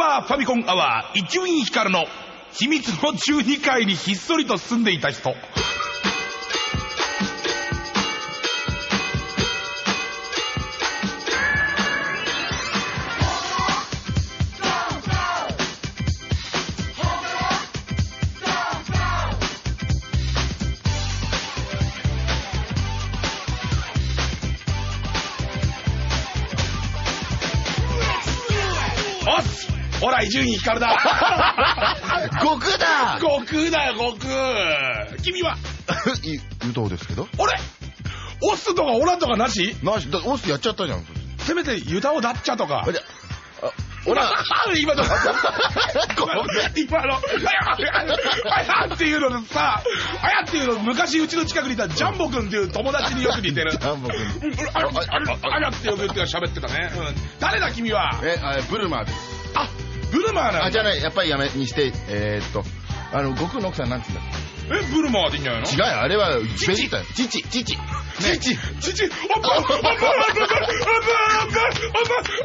パーファミコンアワー伊集院光の秘密の12階にひっそりと住んでいた人。伊集院光だ。悟空だ。悟空だよ悟空。君は？い言うとですけど。俺？オスとかオラとかなし？なし、だオスやっちゃったじゃん。せめてユタをだっちゃとか。あ、じゃあ、俺は、今の、今の、あや、っていうのさ、あやっていうの昔うちの近くにいたジャンボ君っていう友達によく似てる。ジャンボ君うんあや、あやってよく言って喋ってたね。うん。誰だ君は？え、あブルマーです。ルマーなんだあ、じゃあね、やっぱりやめにして、えーっと、あの、悟空の奥さんなんつうんだえ、ブルマーでいいんじゃないの？違うよ、あれは、ベジータ。父、父。父。父、おば、おば、おば、おば、おば、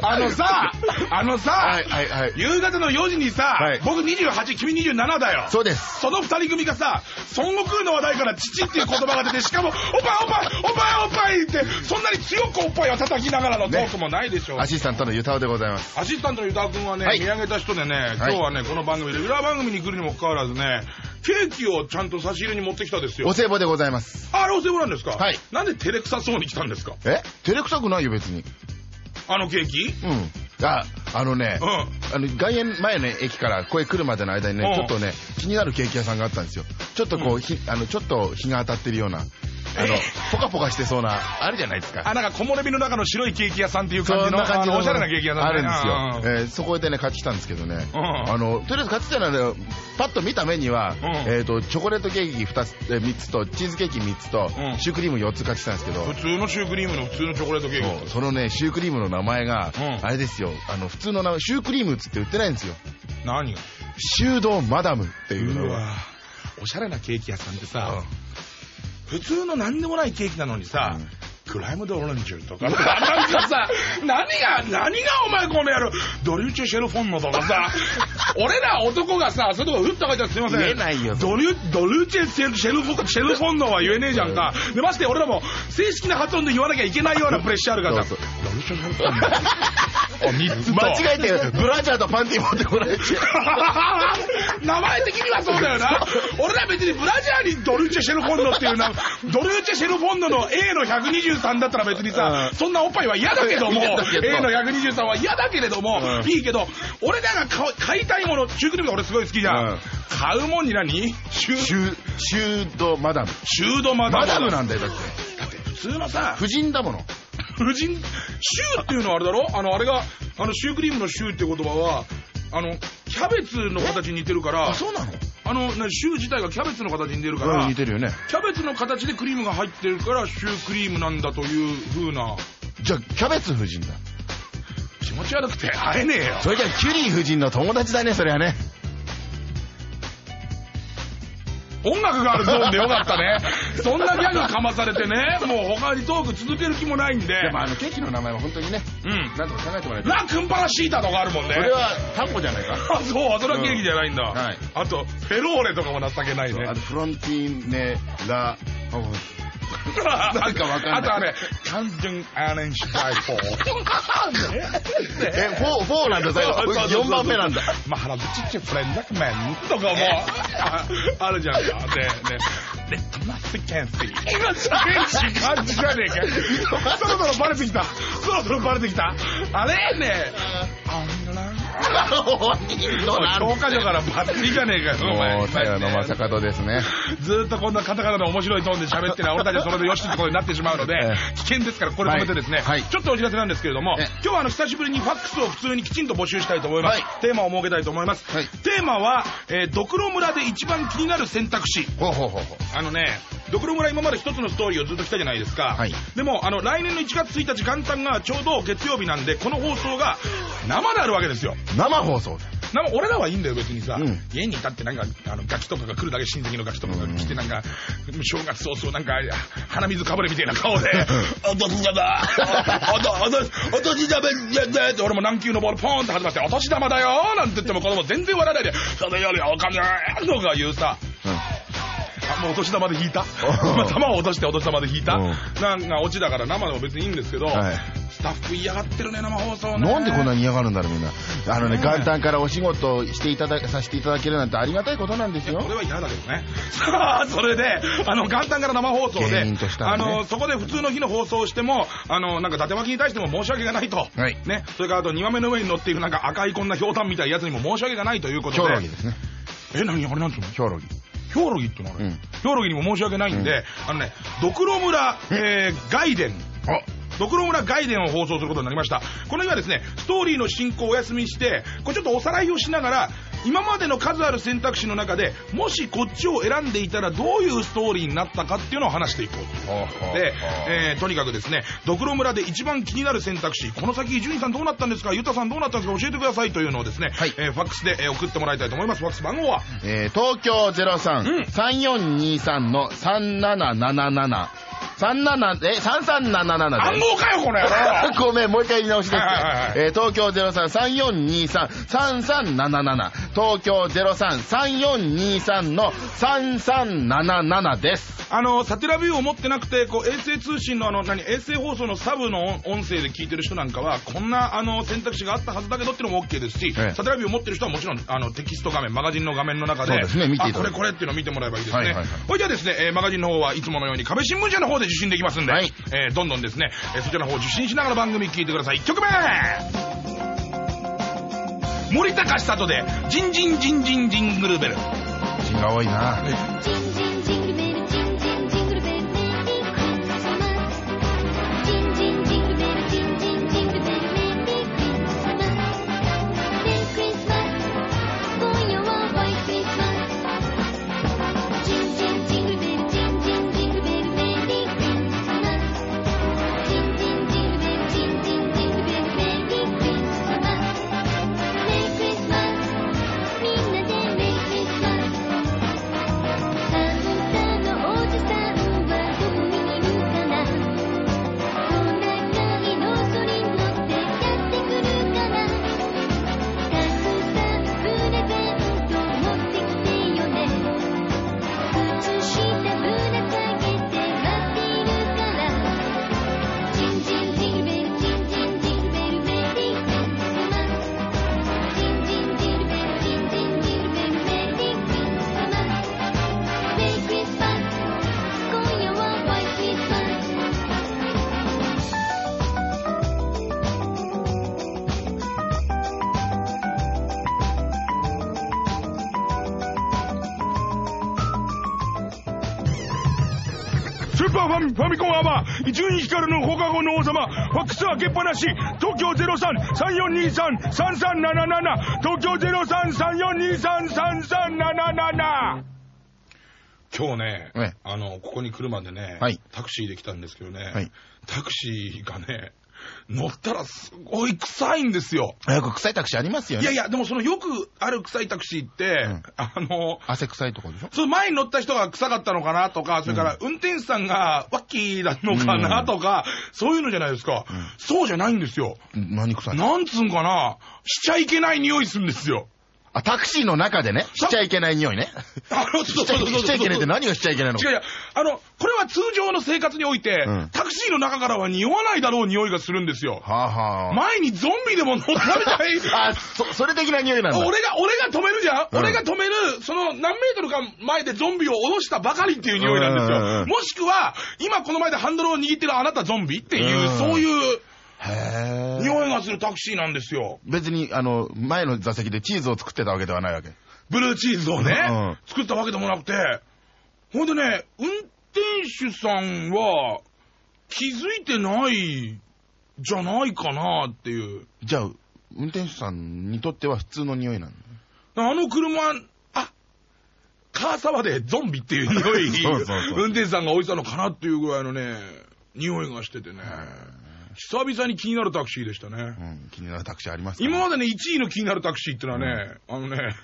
おば、あのさ、あのさ。夕方の4時にさ、はい僕28、君27だよ。そうです。その二人組がさ、孫悟空の話題から父っていう言葉が出て、しかも、おっぱいおっぱいおっぱいおっぱいって、そんなに強くおっぱいを叩きながらのトークもないでしょう。アシスタントのユタオでございます。アシスタントのユタ君はね、はい見上げた人でね、今日はね、この番組、レギュラー番組に来るにもかかわらずね、ケーキをちゃんと差し入れに持ってきたですよお。歳暮でございます。ああれお世話なんですか？はいなんで照れくさそうに来たんですか？え？照れくさくないよ、別に。あのケーキ？うん。あ、あのね、うん。あの、外苑前の駅からここへ来るまでの間にね、うんちょっとね、気になるケーキ屋さんがあったんですよ。ちょっとこう、ひあの、ちょっと日が当たってるような、あのえ、ポカポカしてそうな、あるじゃないですか。あ、なんか木漏れ日の中の白いケーキ屋さんっていう感そじの、じのおしゃれなケーキ屋さんあるんですよ。うん。えーそこでね、買ってきたんですけどね。うん。あの、とりあえず買ってきたのはね、パッと見た目には、うん。えっと、チョコレートケーキ2つ、えー3つと、チーズケーキ3つとうん、シュークリーム4つ買ってきたんですけど、普通のシュークリームの普通のチョコレートケーキ。そのね、シュークリームの名前が、うん。あれですよ、あの、普通の名前、シュークリームっつって売ってないんですよ。何が？シュードマダムっていうのが。うわおしゃれなケーキ屋さんってさ、普通の何でもないケーキなのにさ、クライムドオレンジとか、なんかさ、何が、何がお前この野郎、ドリューチェシェルフォンノとかさ、俺ら男がさ、そういうとこ打った書いてあるすいません。言えないよドリュ、ドリューチェシェルシェルフォシェルフォンノは言えねえじゃんか。で、まして俺らも正式な発音で言わなきゃいけないようなプレッシャーあるからさ、ドリューチェシェルフォンノ。あ、3つと。間違えて、ブラジャーとパンティ持ってこられて。名前的にはそうだよな。俺ら別にブラジャーにドルチェシェルフォンドっていうな、ドルチェシェルフォンドの A の123だったら別にさ、うんそんなおっぱいは嫌だけども、A の123は嫌だけれども、うんいいけど、俺らが買買いたいもの、シュークリームが俺すごい好きじゃん。うん買うもんに何？シュシュー、シュードマダム。シュードマダム。マダムなんだよ、だって。だって普通のさ、婦人だもの。婦人、シューっていうのはあれだろ？あの、あれが、あの、シュークリームのシューって言葉は、あの、キャベツの形に似てるから、そうなの？あの、ね、シュー自体がキャベツの形に似てるから、うん、似てるよね。キャベツの形でクリームが入ってるから、シュークリームなんだという風な、じゃあ、キャベツ夫人だ。気持ち悪くて会えねえよ。それじゃあ、キュリー夫人の友達だね、それはね。音楽があるゾーンでよかったね。そんなギャグかまされてね、もう他にトーク続ける気もないんで。でも、あの、ケーキの名前は本当にね、うん。なんとか考えてもらえて。ラ・クンパラシータとかあるもんね。これは、タンポじゃないか。あ、そう、それはケーキじゃないんだ。うんはいあと、フェローレとかも情けないねあ。と、フロンティーネ、ラ、なんかわかんないあとあれ、カンジュン・アーレンシュ・バイ・フォー。え、フォー、フォーなんだ、最後。4番目なんだ。マハラブチッチフレンダクメンとかもああるじゃんか。で、ね、レッドナッツキャンシー。今、チェン感じじゃねえか。そろそろバレてきた。そろそろバレてきた。あれ？ね、アンラン。教科書からバッチリじゃねえかよ、お前もう、平野正門ですね。ずーっとこんなカタカナの面白いトーンで喋ってない俺たちはそれでよしってことになってしまうので ええ、危険ですからこれ止めてですね、ちょっとお知らせなんですけれども、ええ今日はあの久しぶりにファックスを普通にきちんと募集したいと思います。はいテーマを設けたいと思います。はいテーマは、えードクロ村で一番気になる選択肢。あのね、ドクロ村今まで一つのストーリーをずっと来たじゃないですか。はいでも、あの、来年の1月1日元旦がちょうど月曜日なんで、この放送が生であるわけですよ。生放送なんか俺らはいいんだよ、別にさ。うん家にいたってなんか、あの、ガキとかが来るだけ親戚のガキとかが来て、なんか、正月早々なんか、鼻水かぶれみたいな顔で、お年玉おと、おと、お年玉じゃねって俺も軟球のボールポーンって始まって、お年玉だよなんて言っても子供全然笑わないで、それよりお金とか言うさ、あ、もうお年玉で引いた今 玉を落としてお年玉で引いたうんなんかオチだから生でも別にいいんですけど、はいスタッフ嫌がってるね、生放送ね。なんでこんなに嫌がるんだろうみんな。あのね、ね元旦からお仕事していただ、させていただけるなんてありがたいことなんですよこ。れは嫌だけどね。さあ、それで、あの、元旦から生放送で、あの、そこで普通の日の放送をしても、あの、なんか、伊達巻きに対しても申し訳がないと。はいね。それから、あと、庭目の上に乗っているなんか赤いこんなひょうたんみたいなやつにも申し訳がないということヒョで。ロギですね。え、何？あれなんつうの？ヒョロギ。ヒョウロギってのはね、うん。ヒョウロギにも申し訳ないんで、あのね、ドクロ村、えー、外伝。ドクロ村外伝を放送することになりました。この日はですね、ストーリーの進行をお休みして、これちょっとおさらいをしながら、今までの数ある選択肢の中で、もしこっちを選んでいたらどういうストーリーになったかっていうのを話していこうと。で、えーとにかくですね、ドクロ村で一番気になる選択肢、この先伊集院さんどうなったんですか、ゆたさんどうなったんですか、教えてくださいというのをですね、はい。えーファックスで、えー送ってもらいたいと思います。ファックス番号は？えー、東京うん03-3423の3777。37、え、3377暗で号かよ、この野郎ごめん、もう一回言い直しです。はいはいはいはいえー東京03-3423-3377。東京03-3423の3377です。あの、サテラビューを持ってなくて、こう、衛星通信のあの、何、衛星放送のサブの音音声で聞いてる人なんかは、こんな、あの、選択肢があったはずだけどっていうのも OK ですし、ええサテラビューを持ってる人はもちろん、あの、テキスト画面、マガジンの画面の中で、そうですね見ていあ、ただいてこれこれっていうのを見てもらえばいいですね。はいはいはいほいじゃあですね、えーマガジンの方はいつものように壁新聞社の方で受信できますんで、はいえーどんどんですね、えーそちらの方を受信しながら番組聞いてください。1曲目森高千里で、ジンジンジンジンジングルベル。字が多いな。光の王様、ファックス開けっぱなし、東京03-3423-3377、東京03-3423-3377。今日ね、ええ。あの、ここに来るまでね、はい。タクシーで来たんですけどね、はい。タクシーがね、乗ったらすごい臭いんですよ。よく臭いタクシーありますよね。いやいや、でもそのよくある臭いタクシーって、んあの、汗臭いとこでしょ？その前に乗った人が臭かったのかなとか、それから運転手さんがワッキーなのかなとか、そういうのじゃないですか。そうじゃないんですよ。何臭いなんつうんかな、しちゃいけない匂いするんですよ。あ、タクシーの中でね、しちゃいけない匂いね。あの、しちゃいしちゃいけないって何がしちゃいけないの？違う違う。あの、これは通常の生活において、うんタクシーの中からは匂わないだろう匂いがするんですよ。はあはあ。前にゾンビでも乗ったみたい。あ、そ、それ的な匂いなんだ。俺が、俺が止めるじゃん、うん俺が止める、その何メートルか前でゾンビを下ろしたばかりっていう匂いなんですよ。もしくは、今この前でハンドルを握ってるあなたゾンビっていう、うんそういうへえ。匂いがするタクシーなんですよ。別に、あの、前の座席でチーズを作ってたわけではないわけ。ブルーチーズをね、うん作ったわけでもなくて、ほんでね、運転手さんは気づいてないじゃないかなっていう。じゃあ、運転手さんにとっては普通の匂いなのあの車、あ、カーサバでゾンビっていう匂い、運転手さんが置いてたのかなっていうぐらいのね、匂いがしててね。久々に気になるタクシーでしたね。うん、気になるタクシーありますか？今までね、1位の気になるタクシーってのはね、あのね、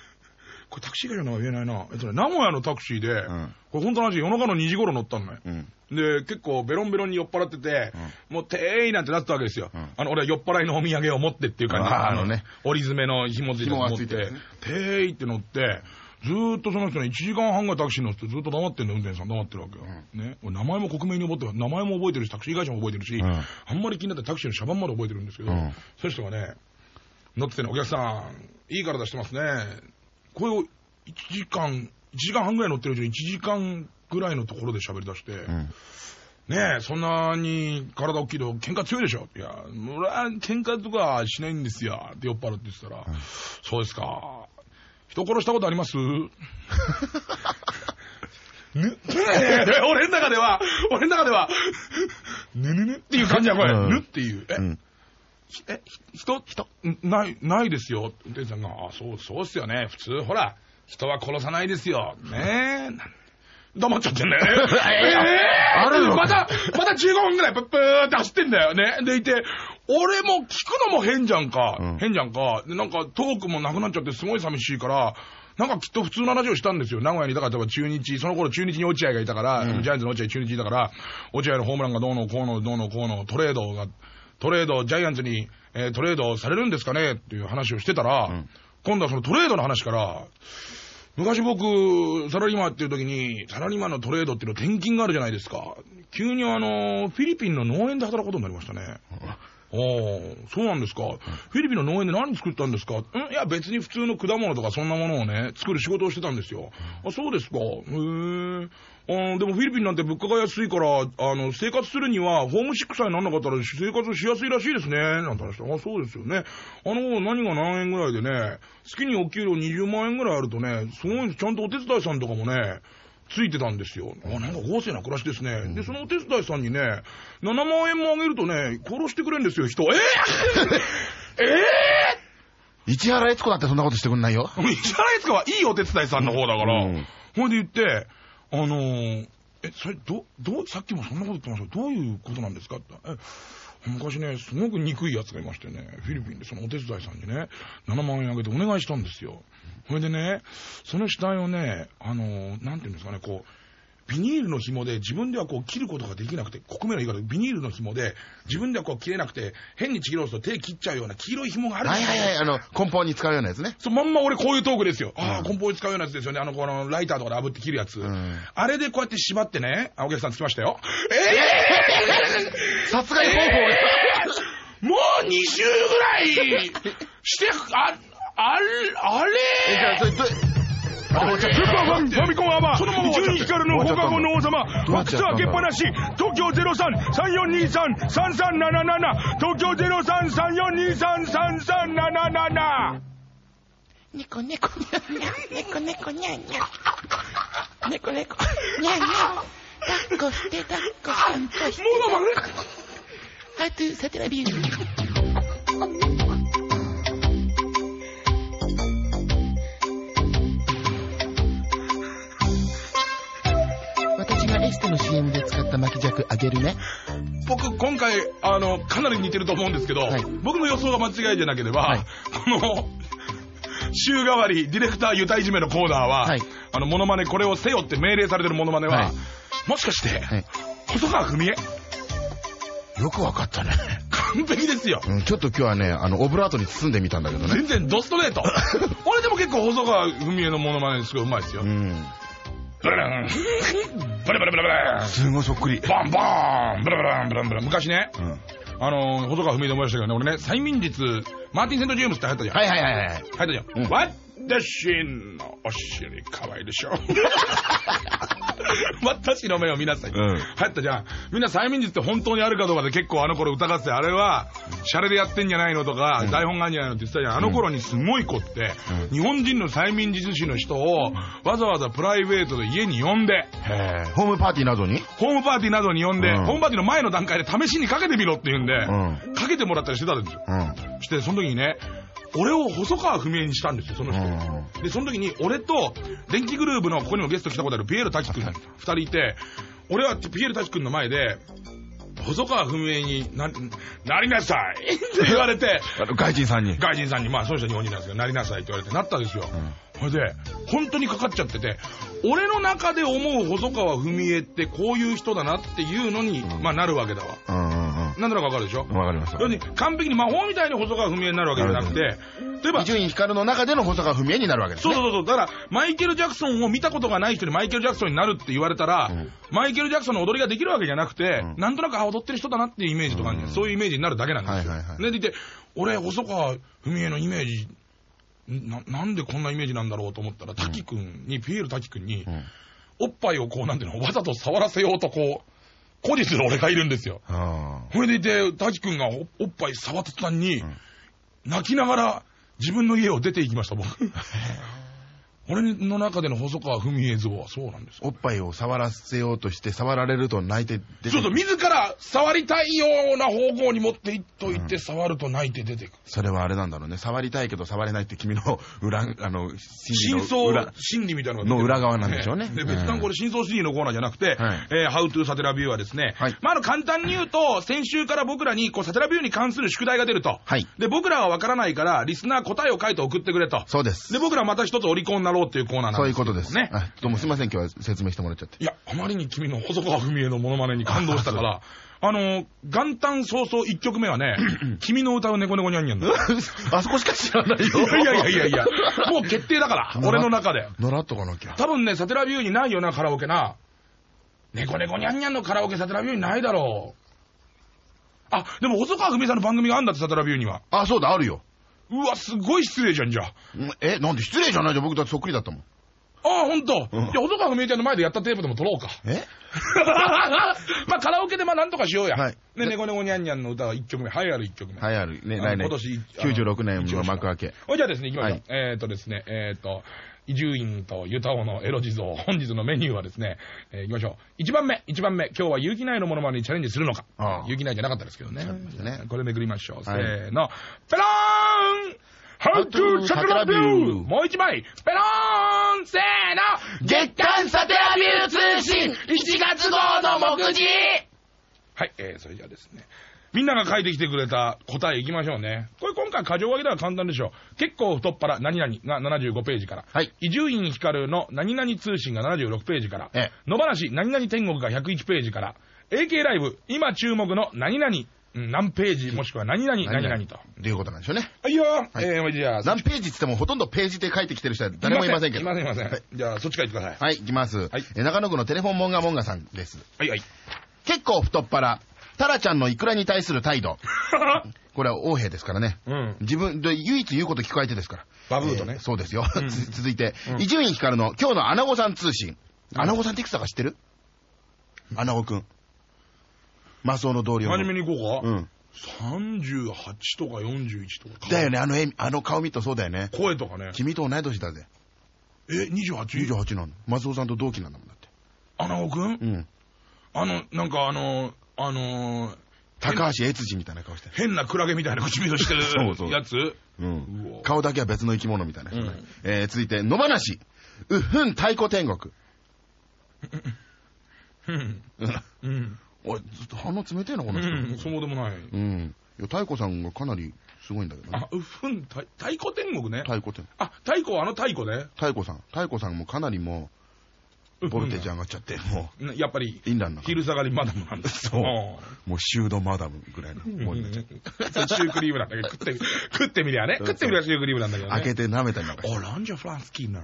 これタクシー会社の名前言えないな。えっとね、名古屋のタクシーで、んこれ本当の話、夜中の2時頃乗ったのね。うん。で、結構ベロンベロンに酔っ払ってて、もうてーいなんてなってたわけですよ。んあの、俺は酔っ払いのお土産を持ってっていう感じで、あのね折り詰めの紐付いたの持って、てーいって乗って、ずーっとその人ね、1時間半ぐらいタクシー乗ってずっと黙ってんの、運転手さん黙ってるわけよ。ね。俺名前も克明に覚えてる、名前も覚えてるし、タクシー会社も覚えてるし、んあんまり気になってタクシーの車番まで覚えてるんですけど、うんそういう人がね、乗っててね、お客さん、いい体してますね。これを1時間、1時間半ぐらい乗ってるうちに1時間ぐらいのところで喋り出して、うん。ねえ、そんなに体大きいと喧嘩強いでしょいや、俺は喧嘩とかしないんですよ。って酔っ払って言ってたら、そうですか。人殺したことあります？ぬ、俺の中では、俺の中では、ぬぬぬっていう感じや、これ。うんぬっていう。え、うん。え、ひ人、人、んない、ないですよ。運転手さんが、あ、そう、そうっすよね。普通、ほら、人は殺さないですよ。ねえ。黙っちゃってんだよね。えあるのまた、また15分くらいプップーって走ってんだよね。でいて、俺も聞くのも変じゃんか。うん変じゃんか。で、なんかトークもなくなっちゃってすごい寂しいから、なんかきっと普通の話をしたんですよ。名古屋に、だから例えば中日、その頃中日に落合がいたから、ジャイアンツの落合中日だから、落合のホームランがどうのこうのどうのこうのトレードが、トレード、ジャイアンツに、えートレードされるんですかね？っていう話をしてたら、ん今度はそのトレードの話から、昔僕、サラリーマンやってる時に、サラリーマンのトレードっていうの転勤があるじゃないですか。急にあの、フィリピンの農園で働くことになりましたね。ああ、そうなんですか。フィリピンの農園で何作ったんですか？ん？いや、別に普通の果物とかそんなものをね、作る仕事をしてたんですよ。あ、そうですか。へえ。あーでもフィリピンなんて物価が安いから、あの、生活するには、ホームシックさえなんなかったら生活しやすいらしいですね。なんて話した。あ、そうですよね。あの、何が何円ぐらいでね、月にお給料20万円ぐらいあるとね、すごいちゃんとお手伝いさんとかもね、ついてたんですよ。あ、なんか豪勢な暮らしですね。で、そのお手伝いさんにね、7万円もあげるとね、殺してくれるんですよ、人。えー、え市原悦子だってそんなことしてくんないよ。ー、石原悦子はいいお手伝いさんの方だから、うんほいで言って、あのー、え、それ、ど、どう、さっきもそんなこと言ってましたどういうことなんですかって。え昔ね、すごく憎い奴がいましてね、フィリピンでそのお手伝いさんにね、7万円あげてお願いしたんですよ。ほいでね、その死体をね、あのー、なんていうんですかね、こう、ビニールの紐で自分ではこう切ることができなくて、国名の言い方でビニールの紐で自分ではこう切れなくて、変にちぎろうと手切っちゃうような黄色い紐があるはいはいはい、あの、梱包に使うようなやつね。そう、まんま俺こういうトークですよ。ああ、うん梱包に使うようなやつですよね。あの、この、ライターとかで炙って切るやつ。んあれでこうやって縛ってね、あ、お客さんつきましたよ。え殺害方法え もう2週ぐらいして、あ、あれ、あれ？え、じゃあ、それ、どスーパーファミファミコンアワー、終わっちゃった純光の放課後の王様、ファックス開けっぱなし、東京03-3423-3377、東京03-3423-3377。猫猫にゃんにゃん、猫猫にゃんにゃん。猫猫、にゃんにゃん。抱っこして抱っこして。もう黙れハトゥーサテラビュー。の CM で使った巻き尺あげるね。僕、今回、あの、かなり似てると思うんですけど、はい僕の予想が間違いじゃなければ、はいこの、週替わり、ディレクターゆたいじめのコーナーは、はいあの、モノマネ、これをせよって命令されてるモノマネは、はいもしかして、はい細川文江よくわかったね。完璧ですよ。うん、ちょっと今日はね、あの、オブラートに包んでみたんだけどね。全然ドストレート。俺でも結構細川文江のモノマネすごいうまいですよ。うん。ブラブラン、ブラブラブラブラン、すごいそっくり。バンバーン、ブラブラン、ブランブラン。昔ね、うん。あの、細川文江で思い出したけどね、俺ね、催眠術、マーティン・セント・ジェームスって流行ったじゃん。はいはいはいはい。入ったじゃん。うん私のお尻可愛いでしょ。私の目を見なさい。うん流行ったじゃん。みんな催眠術って本当にあるかどうかで結構あの頃疑ってて、あれは、シャレでやってんじゃないのとか、台本があるんじゃないのって言ってたじゃん。あの頃にすごい子って、日本人の催眠術師の人を、わざわざプライベートで家に呼んで。ホームパーティーなどに？ホームパーティーなどに呼んで、うんホームパーティーの前の段階で試しにかけてみろって言うんで、うかけてもらったりしてたんですよ。うん。して、その時にね、俺を細川文江にしたんですよ、その人。うで、その時に、俺と、電気グループのここにもゲスト来たことあるピエール滝くん、二人いて、俺はピエール滝くんの前で、細川文江にな、なりなさいって言われて、外人さんに。外人さんに、まあ、その人日本人なんですけど、なりなさいって言われて、なったんですよ。それで、本当にかかっちゃってて、俺の中で思う細川文江ってこういう人だなっていうのに、まあ、なるわけだわ。うんうんうん。なんとなくわかるでしょ？わかりました要するに完璧に魔法みたいに細川文江になるわけじゃなくて、例えば、伊集院光の中での細川文江になるわけですね。そうそうそう。だから、マイケル・ジャクソンを見たことがない人にマイケル・ジャクソンになるって言われたら、うんマイケル・ジャクソンの踊りができるわけじゃなくて、うんなんとなく、あ、踊ってる人だなっていうイメージとかあるんそういうイメージになるだけなんですよ。はいはいはいねでいて、俺、細川文江のイメージ、な、なんでこんなイメージなんだろうと思ったら、滝くんに、ピエール滝くんに、うん。おっぱいをこう、なんていうの、わざと触らせようとこう、誇示する俺がいるんですよ。あそれでいて、滝くんがおおっぱい触った途端に、ん泣きながら自分の家を出て行きました、僕。俺の中での細川文江像はそうなんですおっぱいを触らせようとして、触られると泣いて出てそうそう、自ら触りたいような方向に持っていっといて、触ると泣いて出てくる。それはあれなんだろうね。触りたいけど触れないって君の裏、あの、心理。心理みたいなのの裏側なんでしょうねで、別段これ真相心理のコーナーじゃなくて、はいえー、How to サテラビューはですね、はいまあ、あの、簡単に言うと、先週から僕らに、こう、サテラビューに関する宿題が出ると。はいで、僕らはわからないから、リスナー答えを書いて送ってくれと。そうです。で、僕らまた一つお利口になろうっていうコーナーなんですそういうことです。ね。あどうもすいません、今日は説明してもらっちゃって。いや、あまりに君の細川文江のモノマネに感動したから、あの、元旦早々一曲目はね、君の歌う猫猫にゃんにゃんだ。い あそこしか知らないよ。やいやいやいやいや、もう決定だから、俺の中で。習っとかなきゃ。多分ね、サテラビューにないよな、カラオケな。猫猫にゃんにゃんのカラオケサテラビューにないだろう。あ、でも細川文江さんの番組があんだって、サテラビューには。あ、そうだ、あるよ。うわ、すごい失礼じゃん、じゃあ。んえ、なんで失礼じゃないじゃん。僕だってそっくりだったもん。ああ、ほんと。うんじゃあ、細川文江ちゃんの前でやったテープでも撮ろうか。え？まあ、カラオケでまあ、なんとかしようや。はいね、猫猫にゃんにゃんの歌は1曲目、栄えある1曲目。はい、ある。ね、来年。今年96年の幕開け。じゃあですね、行きましょう。はいえっ、ー、とですね、えっ、ー、と、伊集院とユタオのエロ地蔵、本日のメニューはですね、えー、行きましょう。1番目、1番目、今日は有機内のものまねにチャレンジするのか。有機内じゃなかったですけどね。ね。これめくりましょう。せはい。ーの、ペローン !How to サテラビュー。もう一枚。ペローン。せーの。月刊サテラビュー通信。1月号の目次。はい、えー、それじゃあですね。みんなが書いてきてくれた答えいきましょうね。これ今回過剰書きでは簡単でしょう。結構太っ腹、何々が75ページから。はい。伊集院光の何々通信が76ページから。ええ野放し何々天国が101ページから。AK ライブ、今注目の何々、うん何ページ、もしくは何々、何々と。ということなんでしょうね。はいよ、はいえー、じゃあ、何ページって言ってもほとんどページで書いてきてる人は誰もいませんけど。いません、いません。はいじゃあ、そっちから言ってください。はい、行きます。はいえ中野区のテレフォンモンガモンガさんです。はい、はい。結構太っ腹。タラちゃんのイクラに対する態度。これは王兵ですからね。うん。自分で唯一言うこと聞く相手ですから。バブーとねえーそうですよ。うんつ 続いてう、ん伊集院光の今日のアナゴさん通信。うんアナゴさんっていくつだか知ってる？アナゴくん。マスオの同僚の。真面目に行こうか？うん。38とか41とか。だよね、あの絵、あの顔見るとそうだよね。声とかね。君と同い年だぜ。え、28? 28なの。松尾さんと同期なんだもんだって。アナゴくん？うん。あの、なんかあの、あのー、高橋悦司みたいな顔してる。変なクラゲみたいな唇してるやつ？顔だけは別の生き物みたいな人ね。うんえー続いて、野放し。うっふん太鼓天国。うん。おい、ずっと反応冷てえな、この人。うん、そうでもない。うん。いや、太鼓さんがかなりすごいんだけどねあ。、うっふん、た太鼓天国ね。太鼓天あ、太鼓はあの太鼓ね。太鼓さん。太鼓さんもかなりもう、ボルテージ上がっちゃって、もねやっぱり、う、インランド昼下がりマダムなんだ。そうもうシュードマダムぐらいのうん。もんになっちゃって。そ うシュークリームなんだけど、食って、食ってみりゃね。食ってみりゃシュークリームなんだけどね。開けて舐めたりなんかして。オランジャフランスキーナー。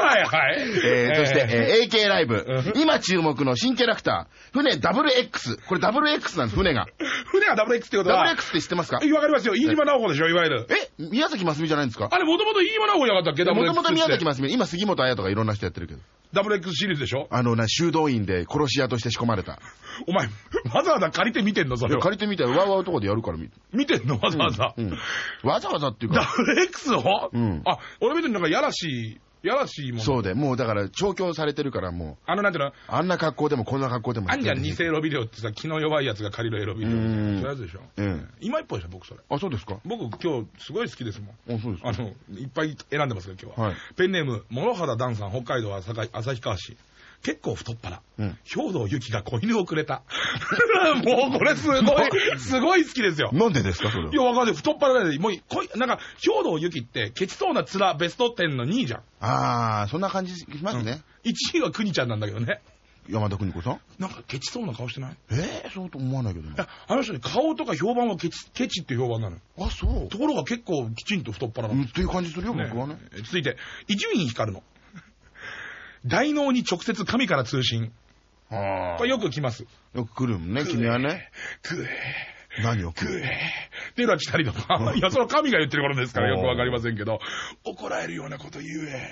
はいはい。えー、そして、えー AK ライブう。ん今注目の新キャラクター。船 WX。これ WX なんです、船が。船がダブル X ってことは、WX って知ってますか？わかりますよ。飯島直子でしょ、いわゆる。え宮崎ますみじゃないんですか？あれ、もともと飯島直子じゃなかったっけ？もともと宮崎ますみ、今杉本彩とかいろんな人やってるけど。ダブル X シリーズでしょ？あのな、修道院で殺し屋として仕込まれた。お前、わざわざ借りて見てんの？それを。借りてみたら、わーわーとこでやるから見見てんの？わざわざ。うん。わざわざっていうダか、ブル X をうん。あ、俺見てるなんかやらしい、やらしいもん。そうで、もうだから調教されてるからもう、あの、なんていうの？あんな格好でもこんな格好でも。あんじゃん、偽エロビデオってさ、気の弱いやつが借りるエロビデオ。そううんいうやつでしょ。うん。今一歩でしょ、僕それ。あ、そうですか？僕今日すごい好きですもん。あ、そうですかあの、いっぱい選んでますよ、今日は。はいペンネーム、諸原ダンさん、北海道旭旭川市。結構太っ腹。うん兵道由紀が子犬をくれた。もうこれすごい、すごい好きですよ。なんでですか、それは。いや、わかんない。太っ腹で、もう、こい、なんか、兵道由紀って、ケチそうな面ベスト10の2位じゃん。ああ、そんな感じしますね。1位は国ちゃんなんだけどね。山田邦子さん？なんか、ケチそうな顔してない？いええそうと思わないけどな。や、あの人ね、顔とか評判はケチ、ケチって評判なのよ。あ、そうと。ころが結構きちんと太っ腹なの。うん、っていう感じするよ、僕はね。ね続いて、伊集院光の。大脳に直接神から通信。あこれよく来ます。よく来るもんね、君はね。食え。何を食え。っていうのは来たりとか、いや、それは神が言ってることですからよくわかりませんけど、怒られるようなこと言え。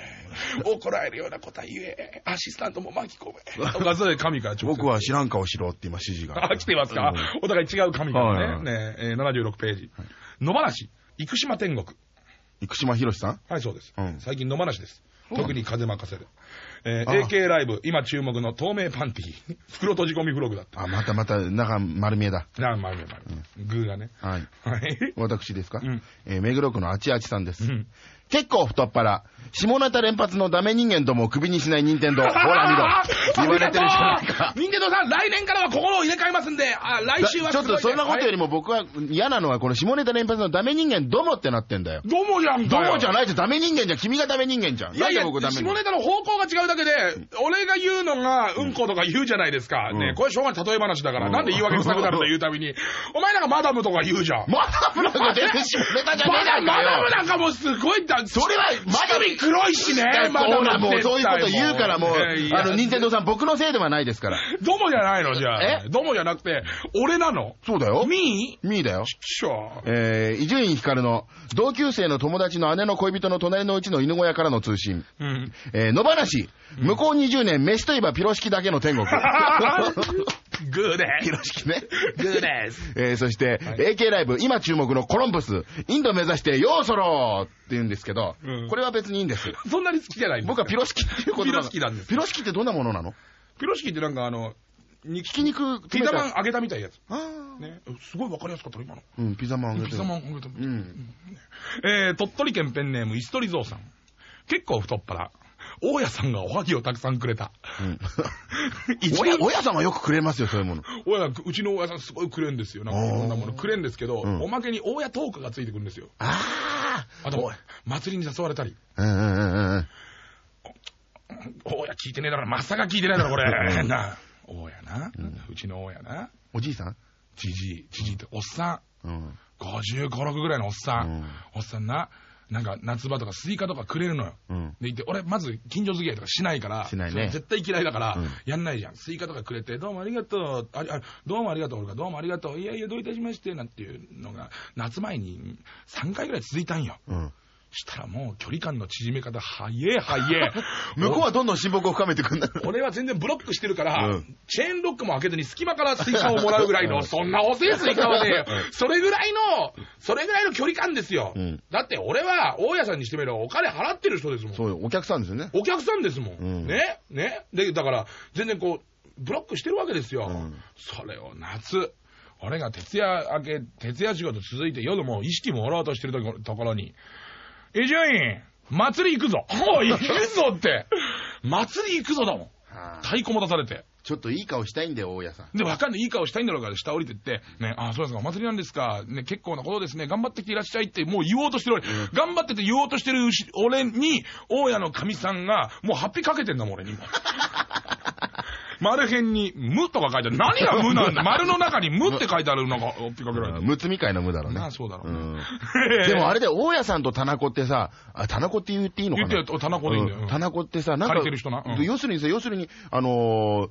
怒られるようなこと言え。アシスタントも巻き込め。とか、それで神から直接。僕は知らん顔しろって今指示が。あ、来てますか、うんお互い違う神からね。はいねえー76ページ。野放し、生島天国。生島博さん？はい、そうです。うん最近野放しです。うん特に風任せで。えーあ AK ライブ、今注目の透明パンティ。袋閉じ込みブログだった。あ、またまた中丸見えだ。なあ、まあまあまあグーがね。はい。はい。私ですか、うんえー目黒区のあちあちさんです。うん結構太っ腹。下ネタ連発のダメ人間どもをクビにしない任天堂。ほら見ろ。言われてるじゃないか。任天堂さん、来年からは心を入れ替えますんで、あ来週はちょっとそんなことよりも僕は嫌なのはこの下ネタ連発のダメ人間どもってなってんだよ。どうもじゃんどもじゃないとダメ人間じゃん。君がダメ人間じゃん。いやいや、僕ダメ人間？下ネタの方向が違うだけで、俺が言うのが、うんことか言うじゃないですか。うんねこれしょうがない例え話だから、うんなんで言い訳臭くなるんだ 言うたびに。お前なんかマダムとか言うじゃん。まだなんか全然下ネタじゃねえじゃんマダム。なんかもうすごいんだ。それは、瞳黒いしね、マダほムらもうそういうこと言うからもう、あの、任天堂さん僕のせいではないですから。どもじゃないのじゃあ。え？どもじゃなくて、俺なの？そうだよ。ミー？ミーだよ。しょ。えー、伊集院光の同級生の友達の姉の恋人の隣のうちの犬小屋からの通信。うん。えー、野放し。向こう20年、飯といえばピロシキだけの天国。グーでピロシキね。グーです。えー、そして、AK ライブ、今注目のコロンブス、インド目指してようそろって言うんですけど、うんこれは別にいいんです。そんなに好きじゃないんですか？僕はピロシキっていうことピロシキなんですピロシキってどんなものなの？ピロシキってなんかあの、にひき肉ピザマンン。揚げたみたいなやつ。あーね。すごいわかりやすかったろ、今の。うん、ピザマンあげてピザマン揚げた。うん。えー、鳥取県ペンネーム、イストリゾウさん。結構太っ腹。大家さんがおはぎをたくさんくれた。うん。一親、親さんはよくくれますよ、そういうもの。親がうちの大家さんすごいくれんですよ。なんかいろんなものくれんですけど、うんおまけに大家トークがついてくるんですよ。ああと、祭りに誘われたり。あ。うんうんうんうん。大家聞いてねえだろ、まさか聞いてないだろ、これ。なあ大家な、うちの大家な。おじいさん？じじい、じじいって、おっさん。うん。55、6ぐらいのおっさん。うんおっさんな、なんか夏場とかスイカとかくれるのよ。うん。で、言って、俺、まず、近所付き合いとかしないから、しないね絶対嫌いだから、うんやんないじゃん。スイカとかくれて、どうもありがとう、ああどうもありがとう、俺がどうもありがとう、いやいや、どういたしまして、なんていうのが、夏前に3回ぐらい続いたんよ。うん。したらもう、距離感の縮め方、早え、早え。向こうはどんどん親睦を深めてくんだ。俺は全然ブロックしてるから、うんチェーンロックも開けずに隙間からスイカをもらうぐらいの、そんな遅いスイカはね、それぐらいの、それぐらいの距離感ですよ。うんだって俺は、大家さんにしてみればお金払ってる人ですもん。そうよ、お客さんですよね。お客さんですもん。うんね？ね？で、だから、全然こう、ブロックしてるわけですよ。うんそれを夏、俺が徹夜明け、徹夜仕事続いて夜も意識もろうとしてるところに、伊集院、祭り行くぞ。おい、行くぞって。祭り行くぞだもん。はあ太鼓も出されて。ちょっといい顔したいんだよ、大家さん。で、わかんない、いい顔したいんだろうから、下降りてって、ね、あ、そうですか、お祭りなんですか、ね、結構なことですね、頑張ってきていらっしゃいって、もう言おうとしてる、頑張ってて言おうとしてる牛俺に、大家の神さんが、もうハッピーかけてんだもん、俺にも。丸辺に、無とか書いてある。何が無なんだ？丸の中に無って書いてあるのが、ハッピーかけられ。むつみ会の無だろうね。なあそうだろうねん でもあれで、大家さんと棚子ってさ、あ、棚子って言っていいのかな？言ってよ、棚子でいいんだよ。うん棚子ってさ、なんか、要するにさ、要するに、あのー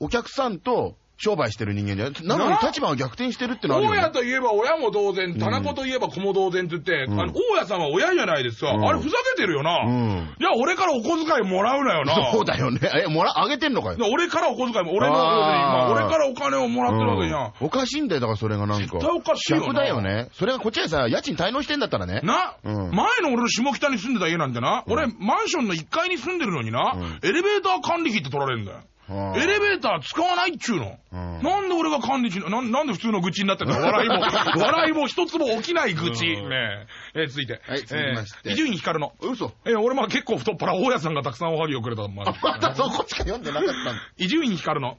お客さんと商売してる人間じゃなのにな立場が逆転してるってのあるよね。大家といえば親も同然、棚子といえば子も同然って言って、うんあの、大家さんは親じゃないですか。うんあれふざけてるよな。うん。いや、俺からお小遣いもらうなよな。そうだよね。え、もら、あげてんのかよ。俺からお小遣いも、俺の、俺からお金をもらってるわけじゃん。うんおかしいんだよ、だからそれがなんか。絶対おかしいよな逆だよね。それがこっちはさ、家賃滞納してんだったらね。な、うん前の俺の下北に住んでた家なんてな、俺、マンションの1階に住んでるのにな、うんエレベーター管理費って取られるんだよ。うんエレベーター使わないっちゅうの？うんなんで俺が管理しな、なんなんで普通の愚痴になってんだ 笑いも、笑いも一つも起きない愚痴。うんねえ。えー続いて。はい続きまして伊集院光の。嘘。えー俺まあ結構太っ腹、大家さんがたくさんおはぎをくれたま たそこしか読んでなかった。伊集院光の。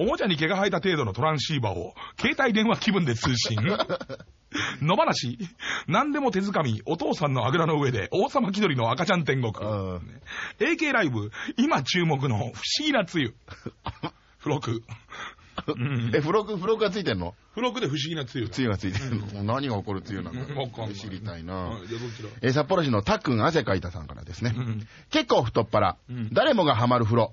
おもちゃに毛が生えた程度のトランシーバーを携帯電話気分で通信？野放し、何でも手づかみ、お父さんのあぐらの上で王様気取りの赤ちゃん天国。うん。AK ライブ、今注目の不思議な梅雨。付録。う んえ、付録、付録がついてんの？付録で不思議な梅雨。つゆがついてるの？何が起こるつゆなの？わか。知りたいはな。えー札幌市のたっくん汗かいたさんからですねう。ん結構太っ腹うん。誰もがハマる風呂。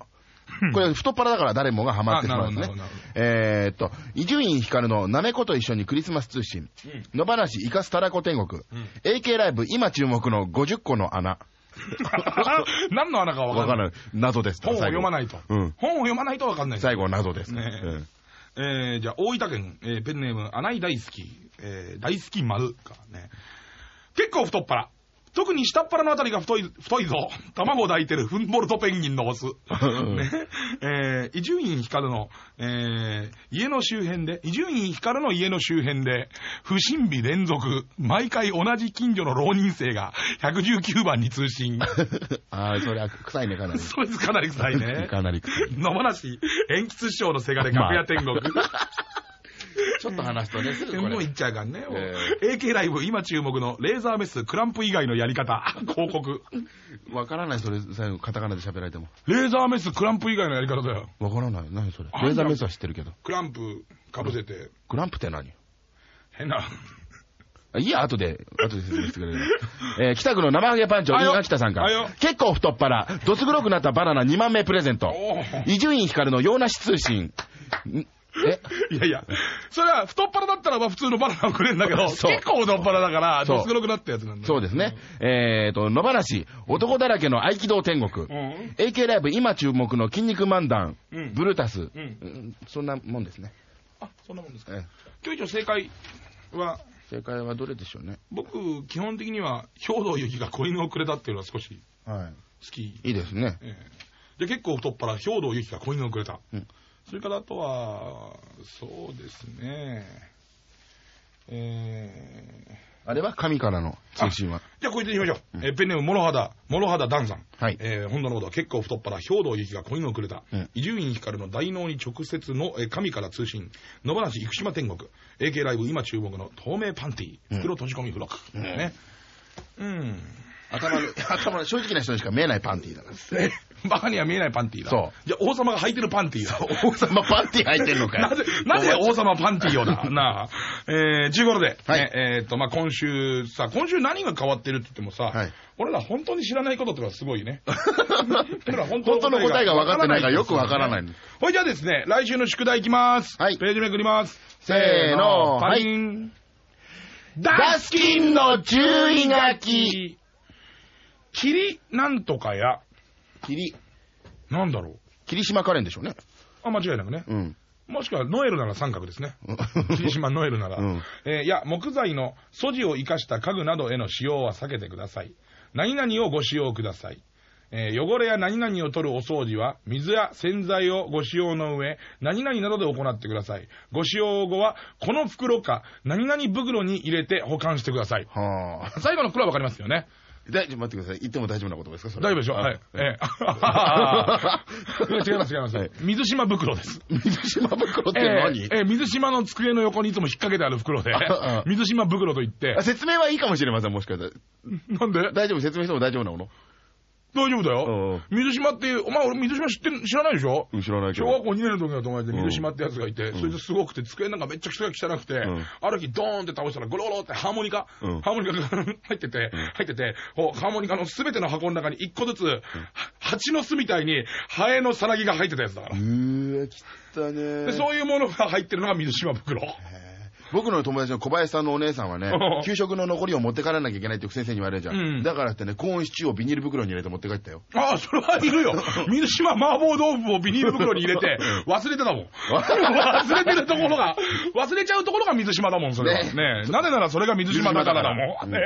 これ太っ腹だから誰もがハマってしまうんですね。えーっと、伊集院光のなめこと一緒にクリスマス通信。野放しイカスたらこ天国。うん AK ライブ今注目の50個の穴。何の穴かわかんない。謎です。本を読まないと。うん。本を読まないとわかんない最後謎です。ねうんえー、じゃあ、大分県、えーペンネーム、穴井大好き、えー、大好き丸かね。結構太っ腹。特に下っ腹のあたりが太い、太いぞ。卵を抱いてるフンボルトペンギンのオス。ね。えー、伊集院光の、えー、家の周辺で、伊集院光の家の周辺で、不審火連続、毎回同じ近所の浪人生が119番に通信。ああ、それは臭いね、かなり。そいつかなり臭いね。かなり臭い。野放し、鉛筆師匠のせがれ楽屋天国。ちょっと話すとね、すぐこれもう言っちゃうからね。え AK ライブ、今注目のレーザーメス、クランプ以外のやり方。広告。わからない、それ、最後、カタカナで喋られても。レーザーメス、クランプ以外のやり方だよ。わからない。何それ？あレーザーメスは知ってるけど。クランプかぶせて、クランプって何？変な。あいいや、後で、後で説明してくれる。えー北区の生ハゲパンチョ、秋田さんから。結構太っ腹、どす黒くなったバナナ2万名プレゼント。伊集院光の洋梨通信。んえ？いやいや、それは太っ腹だったらまあ普通のバナナをくれんだけど、結構太っ腹だから、どす黒くなったやつなんだ。そうですね。えーと、野放し、男だらけの合気道天国。うん。AK ライブ今注目の筋肉漫談、うんブルータス、そんなもんですね。あ、そんなもんですか。え今日一応正解は、え正解はどれでしょうね？僕、基本的には、兵藤由紀が子犬をくれたっていうのは少しは好き。い。いいですね。ええで、結構太っ腹、兵藤由紀が子犬をくれた。うんそれからあとは、そうですね。えあれは神からの通信は？ー、じゃあこいつにしましょう。えーペンネーム、諸肌、諸肌ダンさん。はいえー、本土のことは結構太っ腹、兵藤由紀が子犬をくれた。うん伊集院光の大脳に直接の、えー神から通信。野放し、生島天国。AK ライブ、今注目の透明パンティ。うん袋閉じ込み付録。ね。うん。頭の、頭の正直な人にしか見えないパンティーだから。え、バカには見えないパンティだ。そう。じゃあ王様が履いてるパンティだ。王様パンティー履いてんのかよなぜ、なぜ王様パンティーをだ？なあ。えー、ちゅうことで、はいねえーっと、まあ、今週さ、今週何が変わってるって言ってもさ、はい俺ら本当に知らないことってのはすごいね。俺ら本本当の答えが分かってないからよく分からないですよねほいじゃあですね、来週の宿題いきます。はいページめくります。せーのパリン。ダスキンの注意書き。霧なんとかや、霧、なんだろう。霧島カレンでしょうね。あ、間違いなくね。うん。もしくはノエルなら三角ですね。霧島ノエルなら。うんえーいや、木材の素地を生かした家具などへの使用は避けてください。何々をご使用ください。えー汚れや何々を取るお掃除は、水や洗剤をご使用の上、何々などで行ってください。ご使用後は、この袋か、何々袋に入れて保管してください。はあ。最後の袋はわかりますよね。大丈夫、待ってください。言っても大丈夫なことですか？それ。大丈夫でしょ？あはい。えー 違います、違います。はい。水島袋です。水島袋ってえ何、ーえー水島の机の横にいつも引っ掛けてある袋で水島袋と言って。あ、説明はいいかもしれません、もしかしたら。なんで？大丈夫、説明しても大丈夫なの？大丈夫だうん。よ。水島っていう、お前俺水島知ってん、知らないでしょ？うん知らないけど。小学校2年の時の友達でうん水島ってやつがいて、そいつすごくて、机なんかめっちゃくちゃ汚くてん、ある日ドーンって倒したらゴロゴロってハーモニカ、うんハーモニカが 入ってて、入ってて、ハーモニカのすべての箱の中に一個ずつ、は蜂の巣みたいにハエのさなぎが入ってたやつだから。う。ーわ、きったねでそういうものが入ってるのが水島袋。僕の友達の小林さんのお姉さんはねうん、給食の残りを持って帰らなきゃいけないって先生に言われるじゃうんん。だからってね、コーンシチューをビニール袋に入れて持って帰ったよ。ああ、それはいるよ。水島麻婆豆腐をビニール袋に入れて、忘れてたもん。忘れてるところが、忘れちゃうところが水島だもん、それは。ねねえなぜならそれが水島だからだもん。ね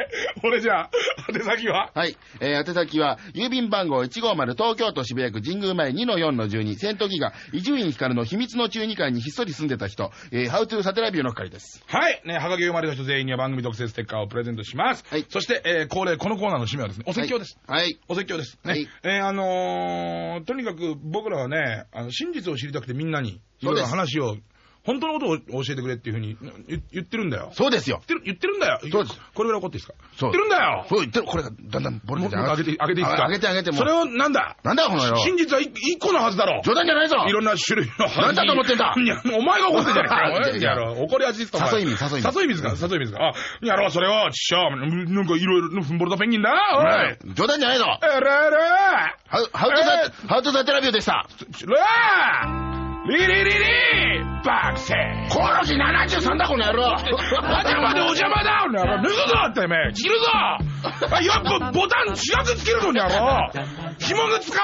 俺じゃあ、宛先は？はい。えー、宛先は、郵便番号150東京都渋谷区神宮前2-4-12、戦闘機が伊集院光の秘密の中二階にひっそり住んでた人、えー、ハウトゥーサテラビューの係です。はい。ね、はがき生まれた人全員には番組特製ステッカーをプレゼントします。はいそして、えー、恒例、このコーナーの締めはですね、お説教です。はい。お説教です。ね。はいえーあのーとにかく僕らはね、あの、真実を知りたくてみんなに、いろいろ話を、本当のことを教えてくれっていうふうに言言ってるんだよ。そうですよ。言ってる、んだよ。そうです。これぐらい怒っていいですか？そう言ってるんだよ。そう言ってる。これがだんだんボルもテージうもう上げて、上げていいですか？あ上げて上げても。うそれを、なんだ？なんだこの野郎。真実は一一個のはずだろ。冗談じゃないぞ。いろんな種類の話。なんだと思ってんだ。いや、お前が怒ってんじゃねえか。怒りアシスト。お前。誘い水誘い水。誘い水か、誘い水か。あ、やろう、それを、ちっしゃ、なんかいろいろ、ふんぼろたペンギンだ。おい。冗談じゃないぞ。えらえらハウトゥーサハウトゥーサテラビューでした。らリリリリバクセコオロギ73だこの野郎待て待てお邪魔だおら脱ぐぞてめえ切るぞあやっぱボタン違くつけるのにやろ紐靴か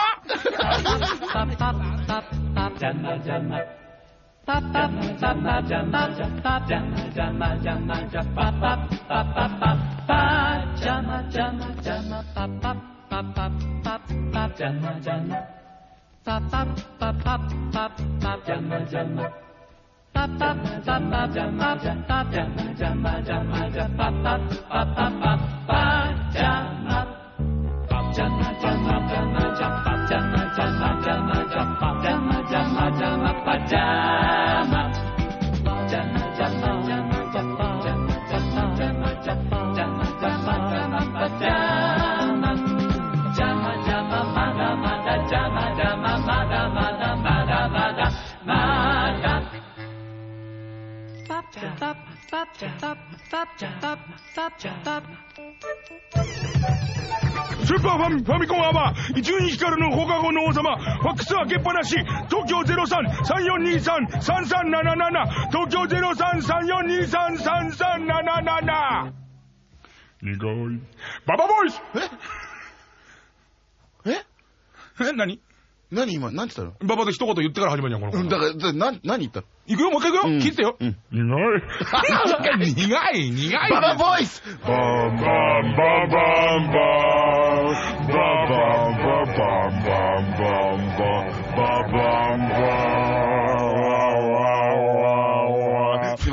Ba ba ba ba ba ba jama jama. Ba ba ba ba jama jama jama jama jama jama ba ba ba ba ba jama. Ba jama jama jama jama jama jama jama jama jama jama ba jama. スーパーファミファミコンアワー伊集院光の放課後の王様ファックス開けっぱなし東京0334233377東京0334233377苦いババボイス！え？え？何？何今、何て言ったの？ババで一言言ってから始まるじゃん、この子。うん、だから、だ何、何言ったの？行くよ、もう一回行くよ、切ってよ。うん。苦い。苦い、苦い。ババボイスババンババンバンババンババンバンバンバンバンバンバン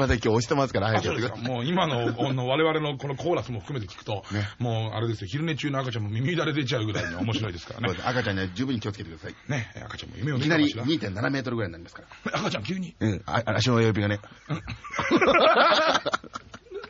ません、今日押してますから、あ早くやもう今の、この我々のこのコーラスも含めて聞くと、ねもうあれですよ、昼寝中の赤ちゃんも耳だれ出ちゃうぐらいに面白いですからね赤ちゃんには十分に気をつけてください。ね、赤ちゃんも夢をいきなり見てました2.7メートルぐらいになりますから。赤ちゃん急に？うん、あ足の親指がね。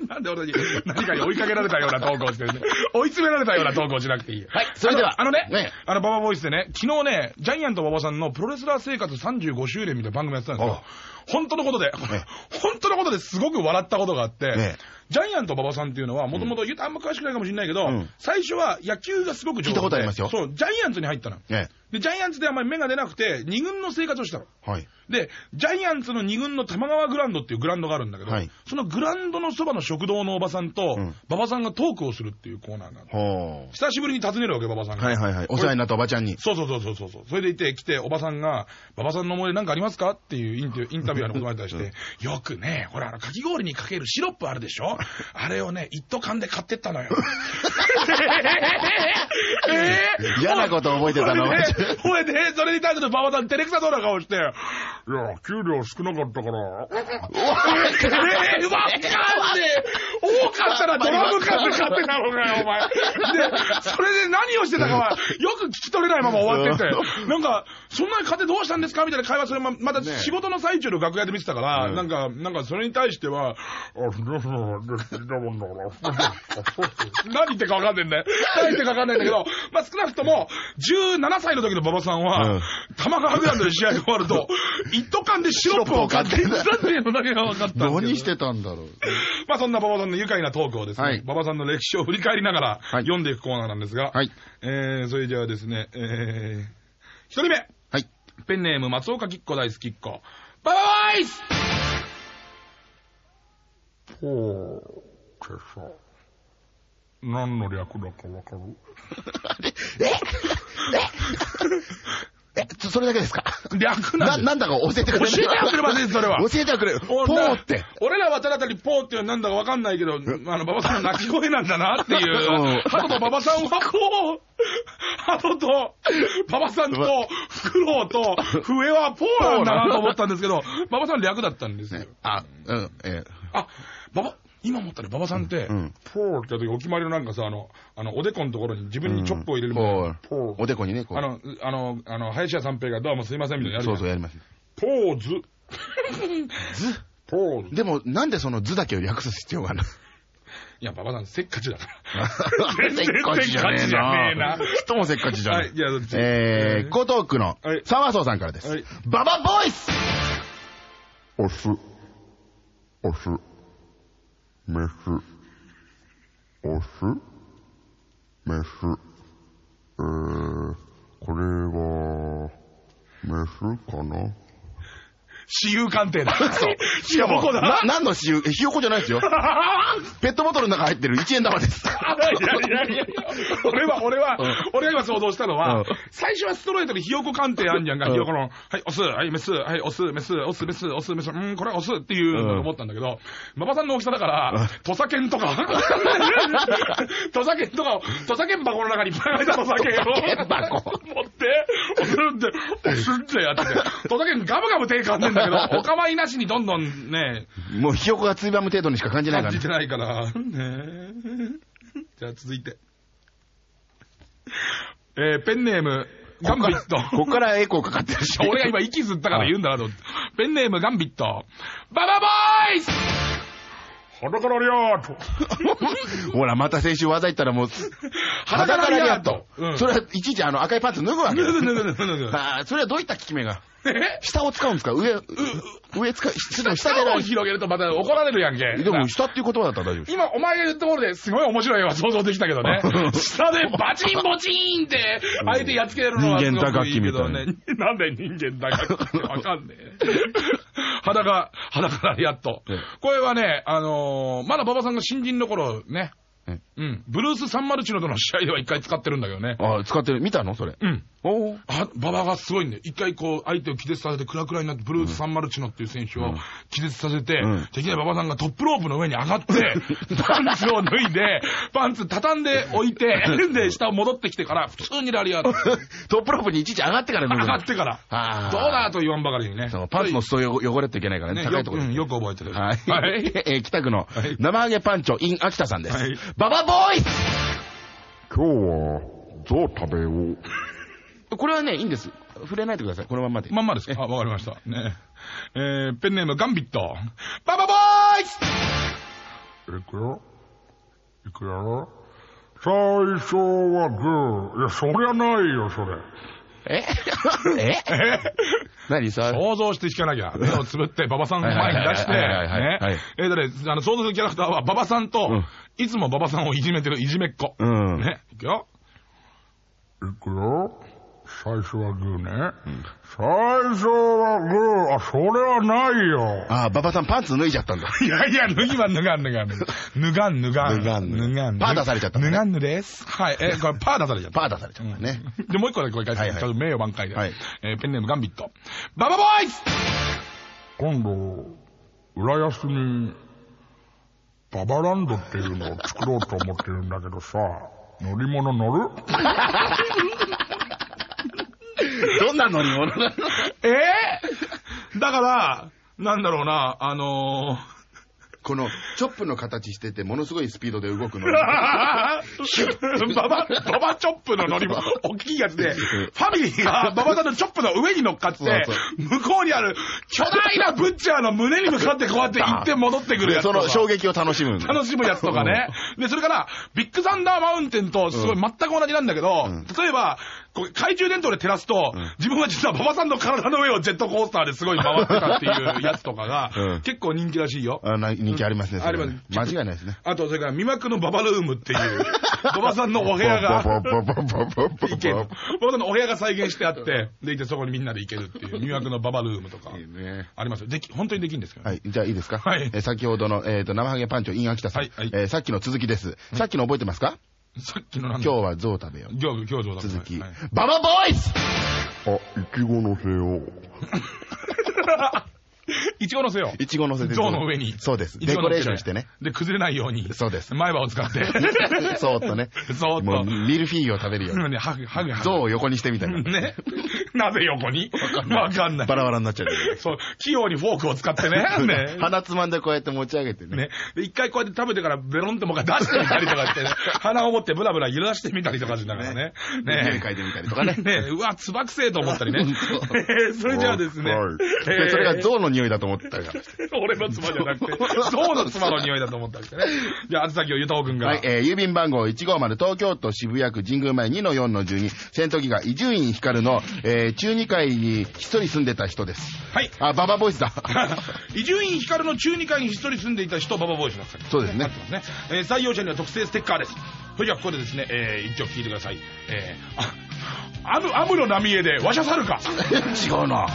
なんで俺に何かに追いかけられたような投稿してるね。追い詰められたような投稿しなくていいよ。はいそれではあのあのね、ねあの、ババボイスでね、昨日ね、ジャイアント馬場さんのプロレスラー生活35周年みたいな番組やってたんですよ。本当のことで、本当のことですごく笑ったことがあって、ねジャイアント馬場さんっていうのは、もともとあんま詳しくないかもしれないけど、うん最初は野球がすごく上手で聞いたことありますよそう、ジャイアンツに入ったの。ねで、ジャイアンツであんまり芽が出なくて、2軍の生活をしたの。はい。で、ジャイアンツの2軍の玉川グラウンドっていうグラウンドがあるんだけど、はいそのグラウンドのそばの食堂のおばさんと、うん馬場さんがトークをするっていうコーナーがあってほ久しぶりに訪ねるわけ、馬場さんう。が。はいはいはい。お世話になったおばちゃんに。そうそうそうそうそうそう。それでいて、来て、おばさんが、馬場さんの思い出なんかありますかっていうインタビューインタビュアーの言葉に対して、よくね、ほら、あの、かき氷にかけるシロップあるでしょ？あれをね、一斗缶で買ってったのよ。えー？嫌なこと覚えてたの？ほいで、ほいでそれに対して馬場さん照れくさそうな顔して、いや、給料少なかったから。えー、わかんねえ多かったらドラム缶で買ってたのかよ、お前。で、それで何をしてたかは、よく聞き取れないまま終わってて、なんか、そんなに買ってどうしたんですか？みたいな会話、それままた仕事の最中の楽屋で見てたから、なんか、なんかそれに対しては。何言ってかわかんねえんだよ。何言ってかわかんないんだけど、まあ少なくとも、17歳の時の馬場さんは、うん玉川グラウンドで試合が終わると、一斗缶でシロップを買ってたっていうのだけが分かった何してたんだろう。まあそんな馬場さんの愉快なトークをですね、はい。馬場さんの歴史を振り返りながらはい。読んでいくコーナーなんですが、はい。えー、それじゃあですね、えー、一人目、はい。ペンネーム松岡きっこ大好きっ子、バババイスポーってさ、何の略だかわかる？あれ？え？え？えそそれだけですか？な、略なんですなんだか教えてくれ教えてはくれませんそれは教えてはくれ。ポおーって。俺らはただただポーってなんだかわかんないけど、あの、馬場さんの鳴き声なんだなっていううん。ハトと馬場さんはこう、ハトと馬場さんとフクロウと笛はポーなんだなと思ったんですけど、馬場さん略だったんですよ。あ、うん、えあ、馬場、今思ったね、馬場さんって、うんポーってやった時お決まりのなんかさ、あの、あの、おでこのところに自分にチョップを入れるみたいな。ポー。おでこにね、こう。あの、あの、あの、林家三平がどうもすいませんみたいなのやるそうそうやります。ポーズ。図ポーズ。でも、なんでその図だけを略す必要があるの？いや、馬場さん、せっかちだから。せっかちじゃねえなな。人もせっかちじゃねはい、じゃあ、どっちえー、江東区のはい沢荘さんからですはい。ババボイスオス、オス、メス、オス、メス、えー、これは、メスかな？私有鑑定だ。そう。しかも、どこだ。な、何のしゆ、ひよこじゃないですよ。ペットボトルの中入ってる1円玉です。いやいやいやいや、俺は、俺は、うん。俺が今想像したのは、うん。最初はストレートでひよこ鑑定あんじゃんか、うん。ひよこの、はい、オス、はい、メス、はい、オス、メス、オス、メス、オス、メス、うん、これはオスっていうのを思ったんだけど、馬場さんの大きさだから、土佐犬とか、土佐犬とかを、土佐犬箱の中にいっぱい入った土佐犬を、持って、オスって、オスってやってて、土佐犬ガブガブ手かんでんだけど、お構いなしにどんどんね、もうひよこがついばむ程度にしか感じないから感じてないから。ねえじゃあ続いて。えーペンネーム、ガンビット。こっからエコーかかってるし。俺が今息吸ったから言うんだなと思って。ペンネーム、ガンビット。ババボーイス裸のリアート。ほら、また先週技言ったらもう、裸のリアットうんそれはいちいちあの赤いパンツ脱ぐわけ脱ぐ脱ぐ脱ぐ脱ぐ あーそれはどういった効き目が？え？下を使うんですか？上、上使う、下で下を広げるとまた怒られるやんけ。でも下っていう言葉だったら大丈夫。今、お前が言ったところですごい面白い絵は想像できたけどね。下でバチンボチーンって相手やっつけるのはすごくいいけどね。なんで人間打楽器わかんねえ。裸、裸ラリアットええ。これはね、あのーまだ馬場さんが新人の頃ねえ、うん、ブルース・サンマルチノとの試合では一回使ってるんだけどね。あー使ってる。見たの？それ。うん。おーあ、馬場がすごいんで、一回こう、相手を気絶させて、クラクラになって、ブルース・サンマルチノっていう選手を気絶させて、うん敵な馬場さんがトップロープの上に上がって、パンツを脱いで、パンツ畳んで置いて、で、下を戻ってきてから、普通にラリアート。トップロープにいちいち上がってから脱上がってから、どうだと言わんばかりにね。そうパンツの裾を汚れていけないからね。ね、高いところで。よくうんよく覚えてる。はい。はい。えー北区のはい生揚げパンチョ in 秋田さんです。はいババボーイス今日は、象食べよう。これはね、いいんです。触れないでください。このまんまで。まんまですか？あ、わかりました。ね。えー、ペンネーム、ガンビット。ババボーイスいくよ。いくよ。最初はグー。いや、そりゃないよ、それ。え？え？何さ想像して弾かなきゃ。目をつぶって、馬場さんの前に出して、ね。えーとね、あの、想像するキャラクターは、馬場さんと、うんいつも馬場さんをいじめてるいじめっ子。うん。ね。いくよ。いくよ。最初はグーね。最初はグー。あ、それはないよ。あー、馬場さんパンツ脱いじゃったんだ。いやいや、脱ぎは脱がん脱がん。脱がん脱がん。脱がん脱がん脱がん。パー出されちゃったのね脱がん脱です。はい。えー、これパー出されちゃった。パー出されちゃったね。で、もう一個だけこれ返して、はいはいちょっと名誉挽回で。はいえーペンネームガンビット。ババボーイズ今度、浦安に、ババランドっていうのを作ろうと思ってるんだけどさ、乗り物乗る？どんな乗り物なの？え？ー、だから、なんだろうな、あのこの、チョップの形してて、ものすごいスピードで動くの。ー、ババ、ババチョップの乗り物、大きいやつで、ファミリーがババさんのチョップの上に乗っかって向こうにある巨大なブッチャーの胸に向かってこうやって行って戻ってくるやつ。その衝撃を楽しむ。楽しむやつとかね。で、それから、ビッグサンダーマウンテンとすごい全く同じなんだけど、うん。例えば、懐中電灯で照らすと、うん自分は実は馬場さんの体の上をジェットコースターですごい回ってたっていうやつとかが、うん結構人気らしいよ。あな人気ありますね。あります間違いないですね。あと、それから、魅惑のババルームっていう、ババさんのお部屋が、ボボボボボボボ行ける。ババさんのお部屋が再現してあって、でいてそこにみんなで行けるっていう、魅惑のババルームとか。ありますよ。でき、本当にできるんですけどね。はい、じゃあいいですかはいえー先ほどの、えっ、と、生ハゲパンチョ、インアキタさん。はいはいえーさっきの続きです。さっきの覚えてますか さっきの今日はゾウ食べよう。今日、今日どうだ続き。はいババボーイズあ、いちごのせよう。いちごのせよ。いちご乗せて。象の上に。そうです。デコレーションしてね。。で、崩れないように。そうです前歯を使って。そーっとね。そーっとミルフィーユを食べるように。ね、ハグ、ハグ。象を横にしてみたいな。ね。なぜ横にわかんない。バラバラになっちゃう。そう、器用にフォークを使ってね。ね。鼻つまんでこうやって持ち上げてね。ね。で、一回こうやって食べてからベロンってもう一回出してみたりとかしてね。鼻を持ってブラブラ揺らしてみたりとかしながらね。匂い嗅いでみたりとかね。ねうわ、つばくせえと思ったりね。それじゃあですね。それが象の匂いだと思ったから。俺の妻じゃなくて、象の妻の匂いだと思ったりしてね。じゃあ、あずさきをゆたおくんが。はい、えー郵便番号150東京都渋谷区神宮前2-4-12戦闘機が伊集院光の、えー中二階に一人住んでた人です。はい。あ、ババボイスだ。伊集院光の中二階に一人住んでいた人、ババボーイスだったそうですねね。えー採用者には特製ステッカーです。それじゃあ、ここでですね、えー一応聞いてください。えー、あ、アム、アムロナミエで、わしゃさるか。違うな。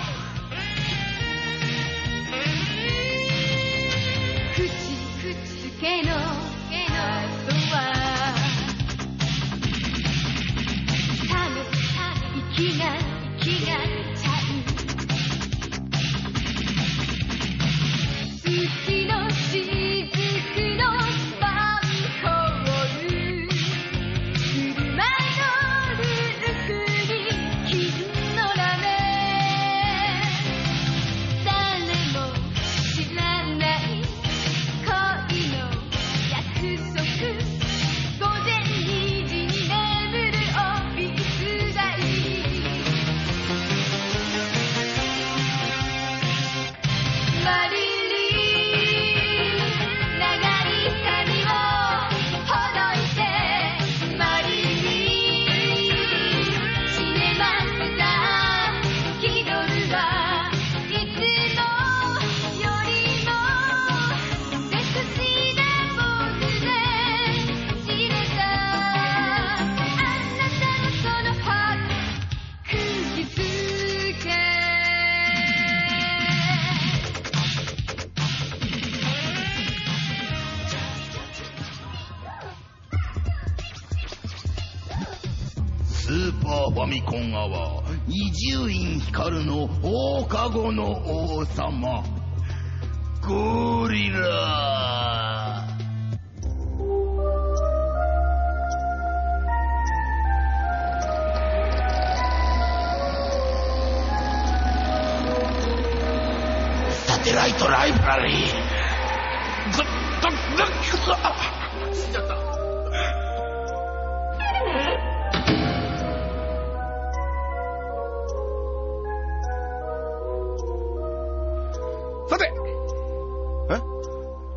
イトライブラリー。ずっと、ずっと、あ死んじゃった。さて、え？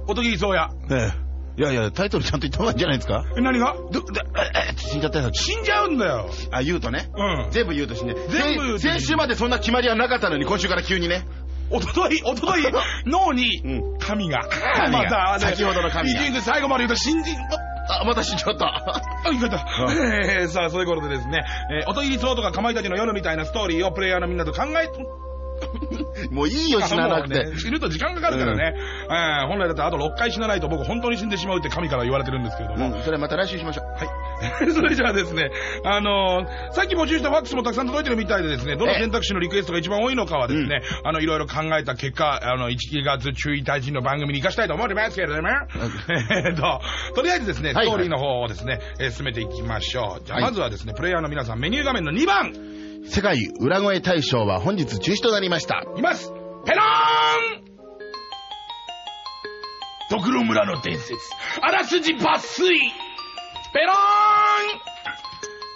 おとぎりそうや。ええ。いやいや、タイトルちゃんと言った方がいいんじゃないですか？え何が？え、え、死んじゃったやつ。死んじゃうんだよ。あ、言うとね。うん。全部言うと死んで。全部言うと死んで先先週までそんな決まりはなかったのに、今週から急にね。おととい、おととい、脳うにん、神が。神がまた、ね先ほどの神が最後まで言うと信じ、あ、また死んじゃった。あ、いかった。えー、さあ、そういうことでですね、えー、おとぎりそうとかかまいたちの夜みたいなストーリーをプレイヤーのみんなと考え、もういいよ、死ななくて。ね。死ぬと時間かかるからね、えー本来だったらあと6回死なないと僕本当に死んでしまうって神から言われてるんですけれども、うん、それまた来週しましょう。はい。それじゃあですね、あのーさっき募集したファックスもたくさん届いてるみたいでですね、どの選択肢のリクエストが一番多いのかはですね、あの、いろいろ考えた結果、あの、1月中1日の番組に活かしたいと思ってますけれども、えーっと、とりあえずですね、はいストーリーの方をですね、えー進めていきましょう。じゃあ、はい。まずはですね、プレイヤーの皆さん、メニュー画面の2番、世界裏声大賞は本日中止となりました。いますペローンドクロ村の伝説、あらすじ抜粋ペローン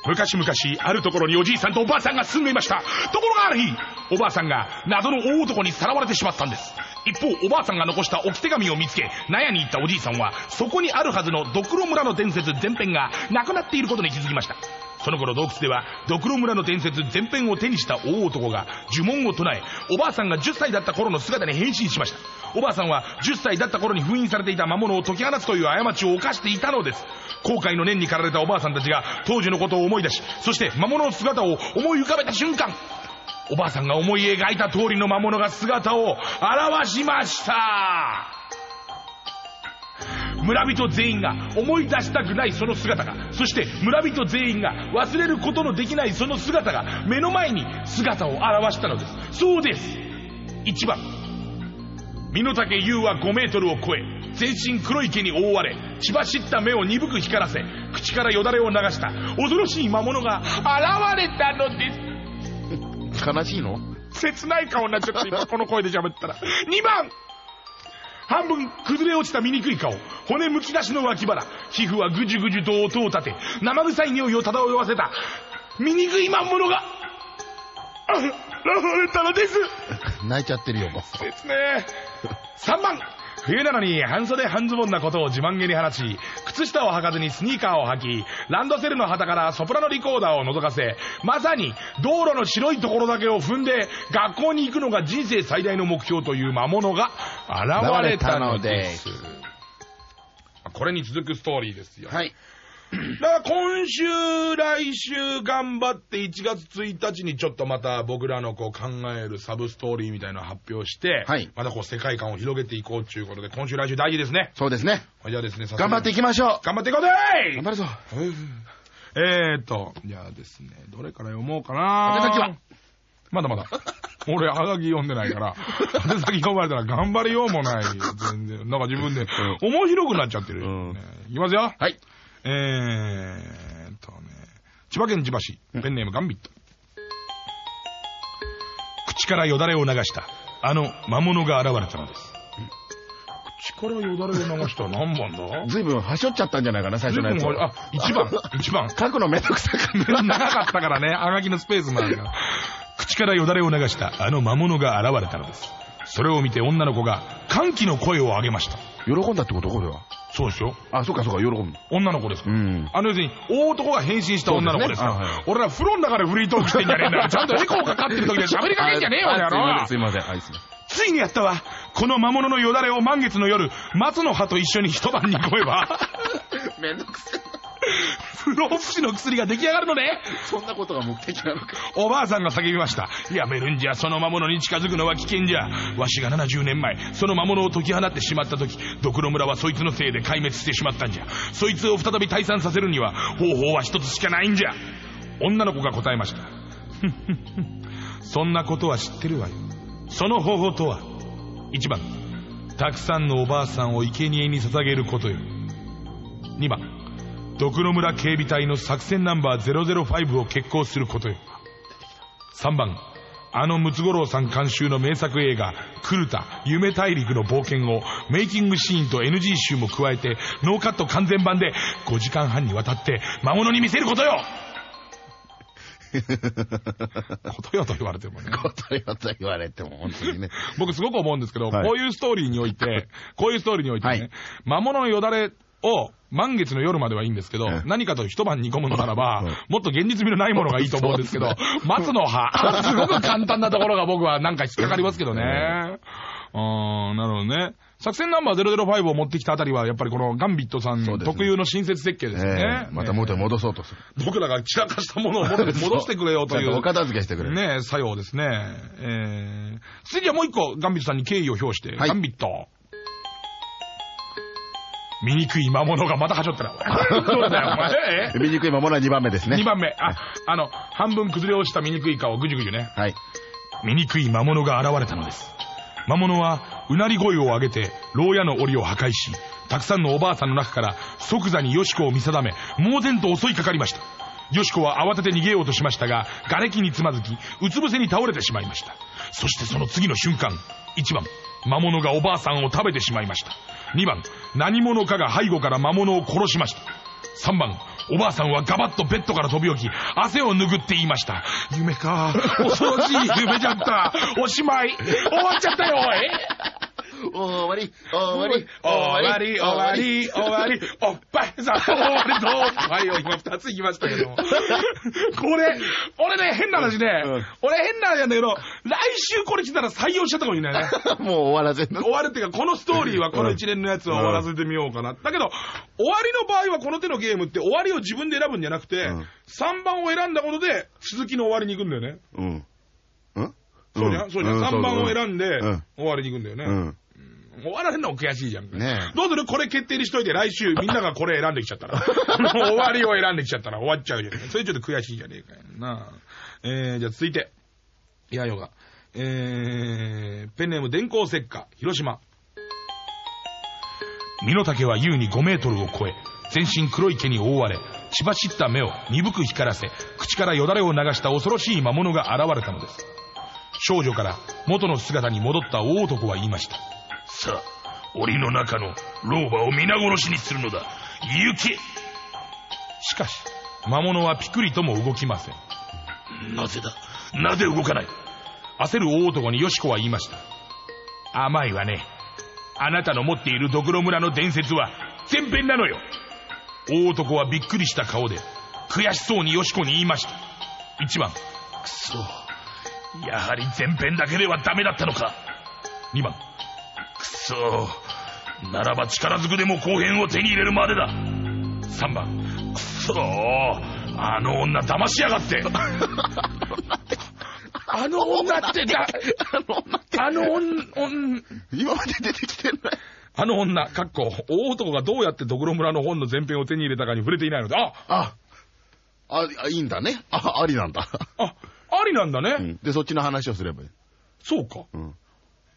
昔々、あるところにおじいさんとおばあさんが住んでいました。ところがある日、おばあさんが謎の大男にさらわれてしまったんです。一方、おばあさんが残した置き手紙を見つけ、納屋に行ったおじいさんは、そこにあるはずのドクロ村の伝説全編がなくなっていることに気づきました。その頃洞窟では、ドクロ村の伝説全編を手にした大男が呪文を唱え、おばあさんが10歳だった頃の姿に変身しました。おばあさんは10歳だった頃に封印されていた魔物を解き放つという過ちを犯していたのです後悔の念に駆られたおばあさんたちが当時のことを思い出しそして魔物の姿を思い浮かべた瞬間おばあさんが思い描いた通りの魔物が姿を現しました。村人全員が思い出したくないその姿がそして村人全員が忘れることのできないその姿が目の前に姿を現したのです。そうです。1番。身の丈優は5メートルを超え全身黒い毛に覆われ血走った目を鈍く光らせ口からよだれを流した恐ろしい魔物が現れたのです。悲しいの？切ない顔になっちゃって今 この声で喋ったら。2番。半分崩れ落ちた醜い顔。骨むき出しの脇腹。皮膚はぐじゅぐじゅと音を立て。生臭い匂いを漂わせた。醜い魔物があ 現れたのです。泣いちゃってるよ、もう。ですね3番冬なのに半袖半ズボンなことを自慢げに話し靴下を履かずにスニーカーを履きランドセルの旗からソプラノリコーダーを覗かせまさに道路の白いところだけを踏んで学校に行くのが人生最大の目標という魔物が現れたのです。これに続くストーリーですよ、はい。だから今週、来週頑張って1月1日にちょっとまた僕らのこう考えるサブストーリーみたいなのを発表して、はいまたこう世界観を広げていこうということで、今週来週大事ですね。そうですね。じゃあですね、頑張っていきましょう。頑張っていこうぜ頑張るぞ。えーっと、じゃあですね、どれから読もうかな宛先は？まだまだ。俺、はがき読んでないから、宛先読まれたら頑張りようもないよ、全然。なんか自分で、面白くなっちゃってるねいきますよ。はい。えーっとね、千葉県千葉市、ペンネームガンビット。口からよだれを流した、あの魔物が現れたのです。口からよだれを流した何番だ？ずいぶんはしょっちゃったんじゃないかな、最初のやつ。あ、1番、1番。書くのめんどくさかった。長かったからね、あがきのスペースもあるから。口からよだれを流したあの魔物が現れたのです。それを見て女の子が歓喜の声を上げました。喜んだってこと？これは。そうですよ。あ、そうかそうか、喜ぶ。女の子ですか。あの要するに、大男が変身した女の子ですから。俺ら風呂の中でフリートークしてんじゃねえんだから、ちゃんとエコーかかってる時で喋りかけんじゃねえよ、俺あやろ。すいません、すいません。ついにやったわ。この魔物のよだれを満月の夜、松の葉と一緒に一晩に込めば。めんどくせえ。不老不死の薬が出来上がるのね。そんなことが目的なのか。おばあさんが叫びました。やめるんじゃ、その魔物に近づくのは危険じゃ。わしが70年前、その魔物を解き放ってしまった時、ドクロ村はそいつのせいで壊滅してしまったんじゃ。そいつを再び退散させるには、方法は一つしかないんじゃ。女の子が答えました。ふんふんふんそんなことは知ってるわよ。その方法とは、1番、たくさんのおばあさんを生贄に捧げることよ。2番、ドクロ村警備隊の作戦ナンバー005を決行することよ。3番、あのムツゴロウさん監修の名作映画、クルタ、夢大陸の冒険をメイキングシーンと NG 集も加えて、ノーカット完全版で5時間半にわたって魔物に見せることよ ことよと言われてもね。ことよと言われても、本当にね。僕すごく思うんですけど、はいこういうストーリーにおいて、こういうストーリーにおいてね、はい魔物のよだれを満月の夜まではいいんですけど、ええ何かと一晩煮込むのならば、うんもっと現実味のないものがいいと思うんですけど、松の葉、すごく簡単なところが僕はなんか引っかかりますけどね。うーん、なるほどね。作戦ナンバー005を持ってきたあたりは、やっぱりこのガンビットさん特有の親切設計ですよねえ。えまた元に戻そうとする。僕らが散らかしたものを元に戻してくれよという お。片付けしてくれる。ねえ、作用ですね。えー、次はもう一個、ガンビットさんに敬意を表して、はいガンビット。醜い魔物がまたはしょったな。どれだよ、お前。え醜いまものは2番目ですね。2番目。あ、あの、半分崩れ落ちた醜い顔、ぐじゅぐじゅね。はい。醜い魔物が現れたのです。魔物は、うなり声を上げて、牢屋の檻を破壊し、たくさんのおばあさんの中から即座にヨシコを見定め、猛然と襲いかかりました。ヨシコは慌てて逃げようとしましたが、瓦礫につまずき、うつ伏せに倒れてしまいました。そしてその次の瞬間、1番、魔物がおばあさんを食べてしまいました。2番、何者かが背後から魔物を殺しました。3番、おばあさんはガバッとベッドから飛び起き、汗を拭って言いました。夢か。恐ろしい夢じゃった。おしまい。終わっちゃったよ、おい。終わり、終わり、終わり、終わり、終わり、おっぱいさん、終わりと、おっぱいを今二つ行きましたけども。これ、俺ね、変な話ね、うん。俺変な話なんだけど、来週これ来たら採用しちゃったかもしれないね。もう終わらせ。終わるっていうか、このストーリーはこの一連のやつを終わらせてみようかな。だけど、終わりの場合はこの手のゲームって終わりを自分で選ぶんじゃなくて、うん。3番を選んだことで、続きの終わりに行くんだよね。うん。うん。そうじゃん、そうじゃん？3番を選んでうん、終わりに行くんだよね。うん。終わらせるのも悔しいじゃん。ねえどうする？これ決定にしといて、来週みんながこれ選んできちゃったら。終わりを選んできちゃったら終わっちゃうじゃん。それちょっと悔しいじゃねえかよな。えー、じゃあ続いて。いやよが。えー、ペンネーム電光石火、広島。身の丈は優に5メートルを超え、全身黒い毛に覆われ、血走った目を鈍く光らせ、口からよだれを流した恐ろしい魔物が現れたのです。少女から元の姿に戻った大男は言いました。さあ、檻の中の老婆を皆殺しにするのだ。行けしかし、魔物はピクリとも動きません。なぜだ？なぜ動かない？焦る大男によしこは言いました。甘いわね。あなたの持っているドクロ村の伝説は全編なのよ。大男はびっくりした顔で、悔しそうによしこに言いました。一番、くそ。やはり前編だけではダメだったのか。2番、くそ。ならば力ずくでも後編を手に入れるまでだ。3番、くそ。あの女騙しやがって。あの女ってだ、あの女、女今まで出てきてない。あの女、かっこ、大男がどうやってドクロ村の本の前編を手に入れたかに触れていないので、あ、あ、あ、あいいんだね。あ、ありなんだ。あ、ありなんだね。うんで、そっちの話をすればいい。そうか。うん。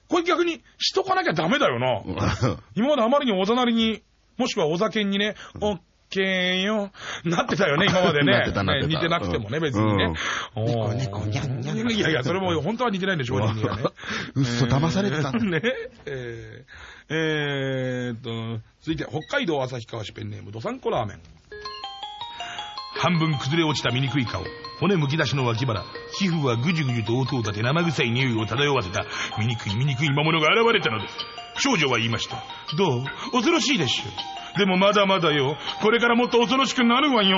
これ逆にしとかなきゃダメだよな。今まであまりにおざなりに、もしくはお酒にね、オッケーよ、なってたよね、今までね。ね似てなくてもね、うん別にね。おーニコニコニャンニャンいやいや、それも本当は似てないんで、正直にはね。うっそ、騙されてた。ね。えー、えーっと、続いて、北海道旭川市ペンネーム、どさんこラーメン。半分崩れ落ちた醜い顔、骨むき出しの脇腹、皮膚はぐじゅぐじゅと音を立て生臭い匂いを漂わせた醜い醜い魔物が現れたのです。少女は言いました。どう？恐ろしいでしょ。でもまだまだよ。これからもっと恐ろしくなるわよ。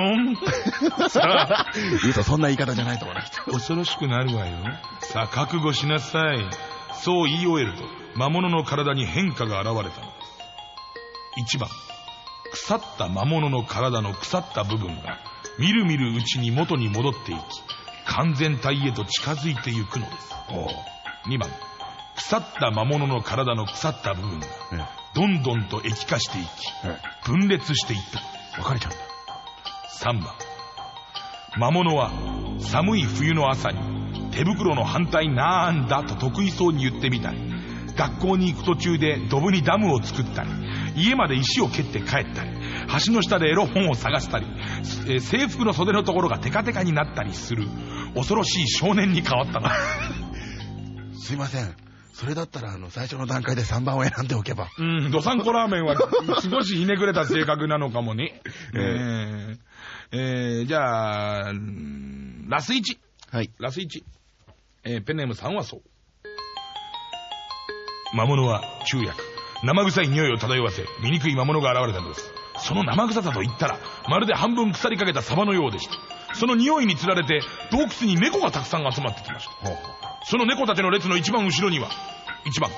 さあ、言うとそんな言い方じゃないと思うな。恐ろしくなるわよ。さあ、覚悟しなさい。そう言い終えると、魔物の体に変化が現れたのです。1番、腐った魔物の体の腐った部分が、みるみるうちに元に戻っていき、完全体へと近づいていくのです。2番、腐った魔物の体の腐った部分が、どんどんと液化していき、分裂していった。別れちゃうんだ。3番魔物は寒い冬の朝に手袋の反対なんだと得意そうに言ってみたり学校に行く途中でドブにダムを作ったり家まで石を蹴って帰ったり橋の下でエロ本を探したり、えー制服の袖のところがテカテカになったりする恐ろしい少年に変わったの すいません。それだったら、あの、最初の段階で3番を選んでおけば。うん、どさんこラーメンは少しひねくれた性格なのかもね。えーえーじゃあ、うんラス1。はい。ラス1。えーペンネーム三和荘。魔物は中薬。生臭い匂いを漂わせ、醜い魔物が現れたのです。その生臭さと言ったら、まるで半分腐りかけたサバのようでした。その匂いにつられて、洞窟に猫がたくさん集まってきました。その猫たちの列の一番後ろには、1番、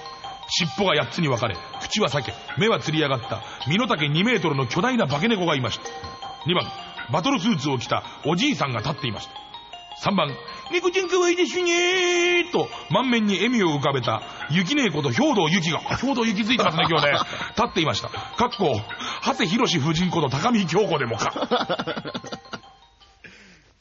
尻尾が8つに分かれ、口は裂け、目はつり上がった、身の丈2メートルの巨大な化け猫がいました。2番、バトルスーツを着たおじいさんが立っていました。3番、猫ちゃん可愛いですねーと、満面に笑みを浮かべた、雪姉こと兵道雪が、あ兵道雪ついてますね、今日ね。立っていました。かっこ、長谷博士夫人こと高見京子でもか。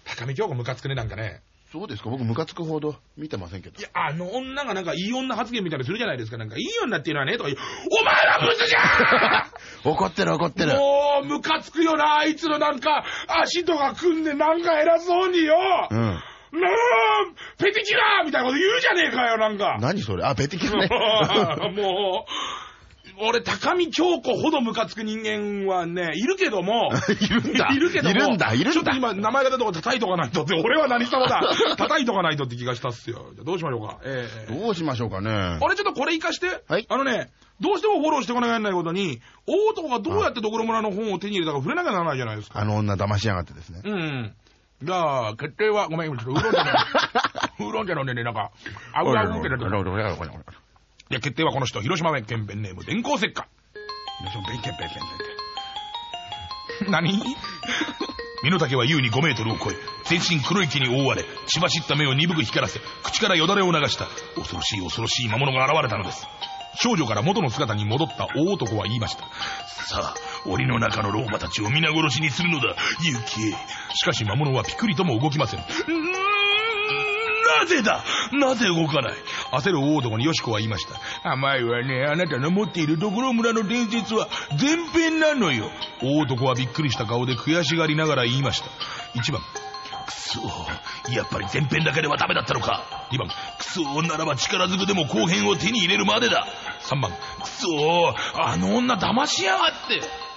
高見京子ムカつくね、なんかね。そうですか？僕、ムカつくほど見てませんけどい。や、あの女がなんかいい女発言みたいするじゃないですか。なんかいい女っていうのはね、とか言う。お前はブスじゃ 怒ってる怒ってる。もう、ムカつくよな、あいつのなんか、足とか組んでなんか偉そうによ。うん。なあ、ペティキュラーみたいなこと言うじゃねえかよ、なんか。何それ？あ、ベティキュラね。も俺、高見京子ほどムカつく人間はね、いるけども、いるんだいるけども、いるんだいるんだちょっと今、名前が出たとこ叩いとかないとって、俺は何様だ？叩いとかないとって気がしたっすよ。じゃあどうしましょうか？ええどうしましょうかね。俺ちょっとこれ活かして、はいあのね、どうしてもフォローしておかなきゃいけないことに、大男がどうやってドクロ村の本を手に入れたか触れなきゃならないじゃないですか。あの女騙しやがってですね。うん。じゃあ、決定は、ごめん、ちょっとウーロン茶の、ウーロン茶飲んでね、なんか、あうあうってなってる。いや、決定はこの人、広島県ペンネーム、電光石火。何？身の丈は優に5メートルを超え、全身黒い毛に覆われ、血走った目を鈍く光らせ、口からよだれを流した、恐ろしい恐ろしい魔物が現れたのです。少女から元の姿に戻った大男は言いました。さあ、檻の中の老婆たちを皆殺しにするのだ、勇気へ。しかし魔物はピクリとも動きません。んなぜだ？なぜ動かない？焦る大男によしこは言いました。甘いわね。あなたの持っているドクロ村の伝説は前編なのよ。大男はびっくりした顔で悔しがりながら言いました。1番。くそやっぱり前編だけではダメだったのか。2番。くそならば力ずくでも後編を手に入れるまでだ。3番。くそあの女騙しやがって。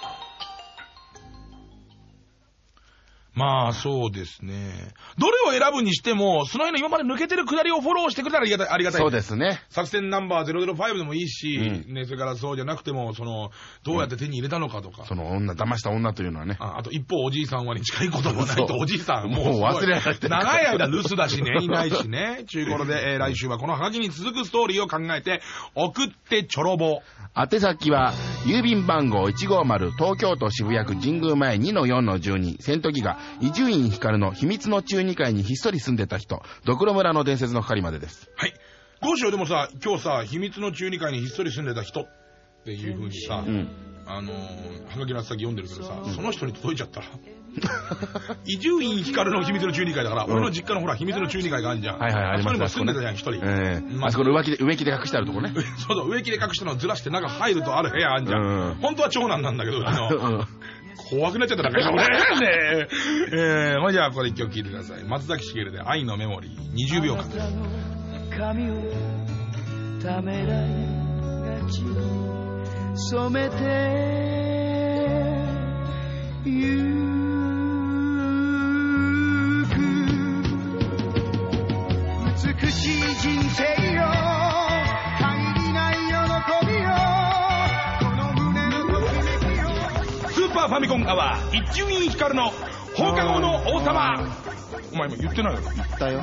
まあ、そうですね。どれを選ぶにしても、その辺の今まで抜けてるくだりをフォローしてくれたらありがたい。ありがたいそうですね。作戦ナンバー005でもいいし、うね、それからそうじゃなくても、その、どうやって手に入れたのかとか。その女、騙した女というのはね。ああと一方おじいさんはに近いこともないとおじいさんもうもう忘れられてる長い間留守だしね、いないしね。ちゅうことで、えー来週はこのハガキに続くストーリーを考えて、送ってちょろぼ。宛先は、郵便番号150東京都渋谷区神宮前2-4-12、戦闘機が伊集院光の秘密の中二階にひっそり住んでた人、ドクロ村の伝説の係までです。はい。どうしよう、でもさ、今日さ、秘密の中二階にひっそり住んでた人っていう風にさ、うん。あのー、はがきの宛先読んでるけどさ、その人に届いちゃったら。伊集院光の秘密の中二階だから、うん俺の実家のほら、秘密の中二階があるじゃん。はいはいありますそこにも住んでたじゃん、一人。ええまあそこの植木で、植木で隠してあるとこね。そうそう、植木で隠したのをずらして中入るとある部屋あんじゃん。うん本当は長男なんだけど、あの、うん怖くなっちゃったなんか今俺。ねえ。えー、まあじゃあこれ一曲聴いてください。松崎しげるで愛のメモリー20秒間。染めてゆく美しい人生よァミコンアワー、一集院光の放課後の王様。お前今言ってないよ。言っだよ。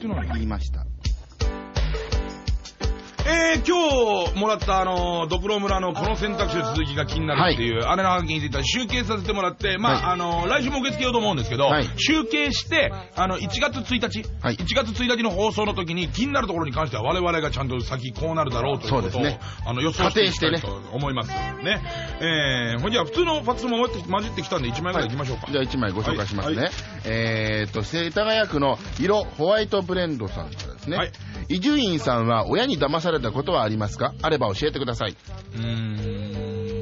てないよ。言いました。えー、今日もらったあの、ドクロ村のこの選択肢の続きが気になるっていう、あれのハガキについては集計させてもらって、まあ、はいあの、来週も受け付けようと思うんですけど、はい集計して、あの、1月1日、はい1月1日の放送の時に気になるところに関しては我々がちゃんと先こうなるだろうということを、そうですねあの、予想していきたい仮定と思います。ね。えー、ほんじゃあ普通のファックスも混じってきたんで1枚ぐらい行きましょうか。じゃあ1枚ご紹介しますね。はいえーっと、世田谷区の色ホワイトブレンドさんからですね。はい伊集院さんは親に騙されたことはありますか？あれば教えてください。うー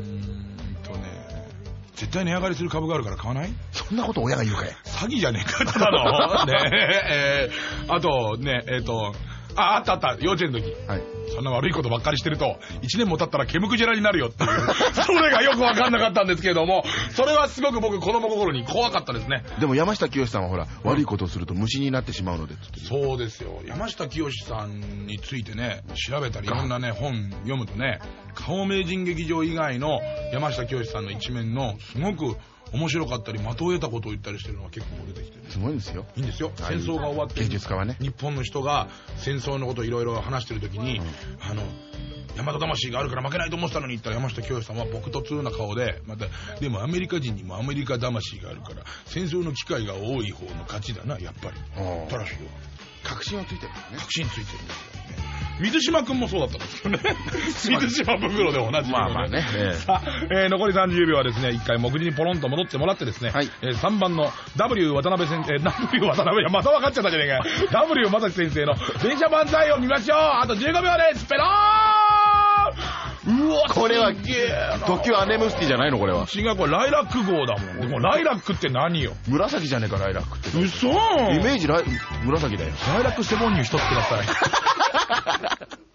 んとね、絶対値上がりする株があるから買わない？そんなこと親が言うかい詐欺じゃねえか、ただの。ねえ、えーあと、ね、えっ、と、あ、あったあった、幼稚園の時。はい。そんな悪いことばっかりしてると、一年も経ったら毛むくじらになるよっていう、それがよくわかんなかったんですけれども、それはすごく僕子供心に怖かったですね。でも山下清さんはほら、悪いことをすると虫になってしまうのでそうですよ。山下清さんについてね、調べたりいろんなね、本読むとね、顔名人劇場以外の山下清さんの一面の、すごく面白かったり、的を得たことを言ったりしてるのが結構出てきてね。すごいんですよ。いいんですよ。はい戦争が終わって、芸術家はね。日本の人が戦争のことをいろいろ話してる時に、あの、大和魂があるから負けないと思ってたのに言ったら山下清さんは僕と通な顔で、また、でもアメリカ人にもアメリカ魂があるから、戦争の機会が多い方の勝ちだな、やっぱり。あたらしいよ。確信はついてるね。確信ついてるんですよね。水島くんもそうだったんですよね。水島袋で同じ、まあまあね。ええさあ、えー残り30秒はですね、一回目次にポロンと戻ってもらってですね、はいえー3番の W 渡辺先生、えー W 渡辺、いやまた分かっちゃったじゃねえかよ。W 正樹先生の電車万歳を見ましょうあと15秒ですペローンうわこれはすげえな時はアネムスティじゃないの？これは。違う、これライラック号だもん。でもライラックって何よ？紫じゃねえか、ライラックって。嘘イメージライ、紫だよ。ライラックセボンニュー一つください。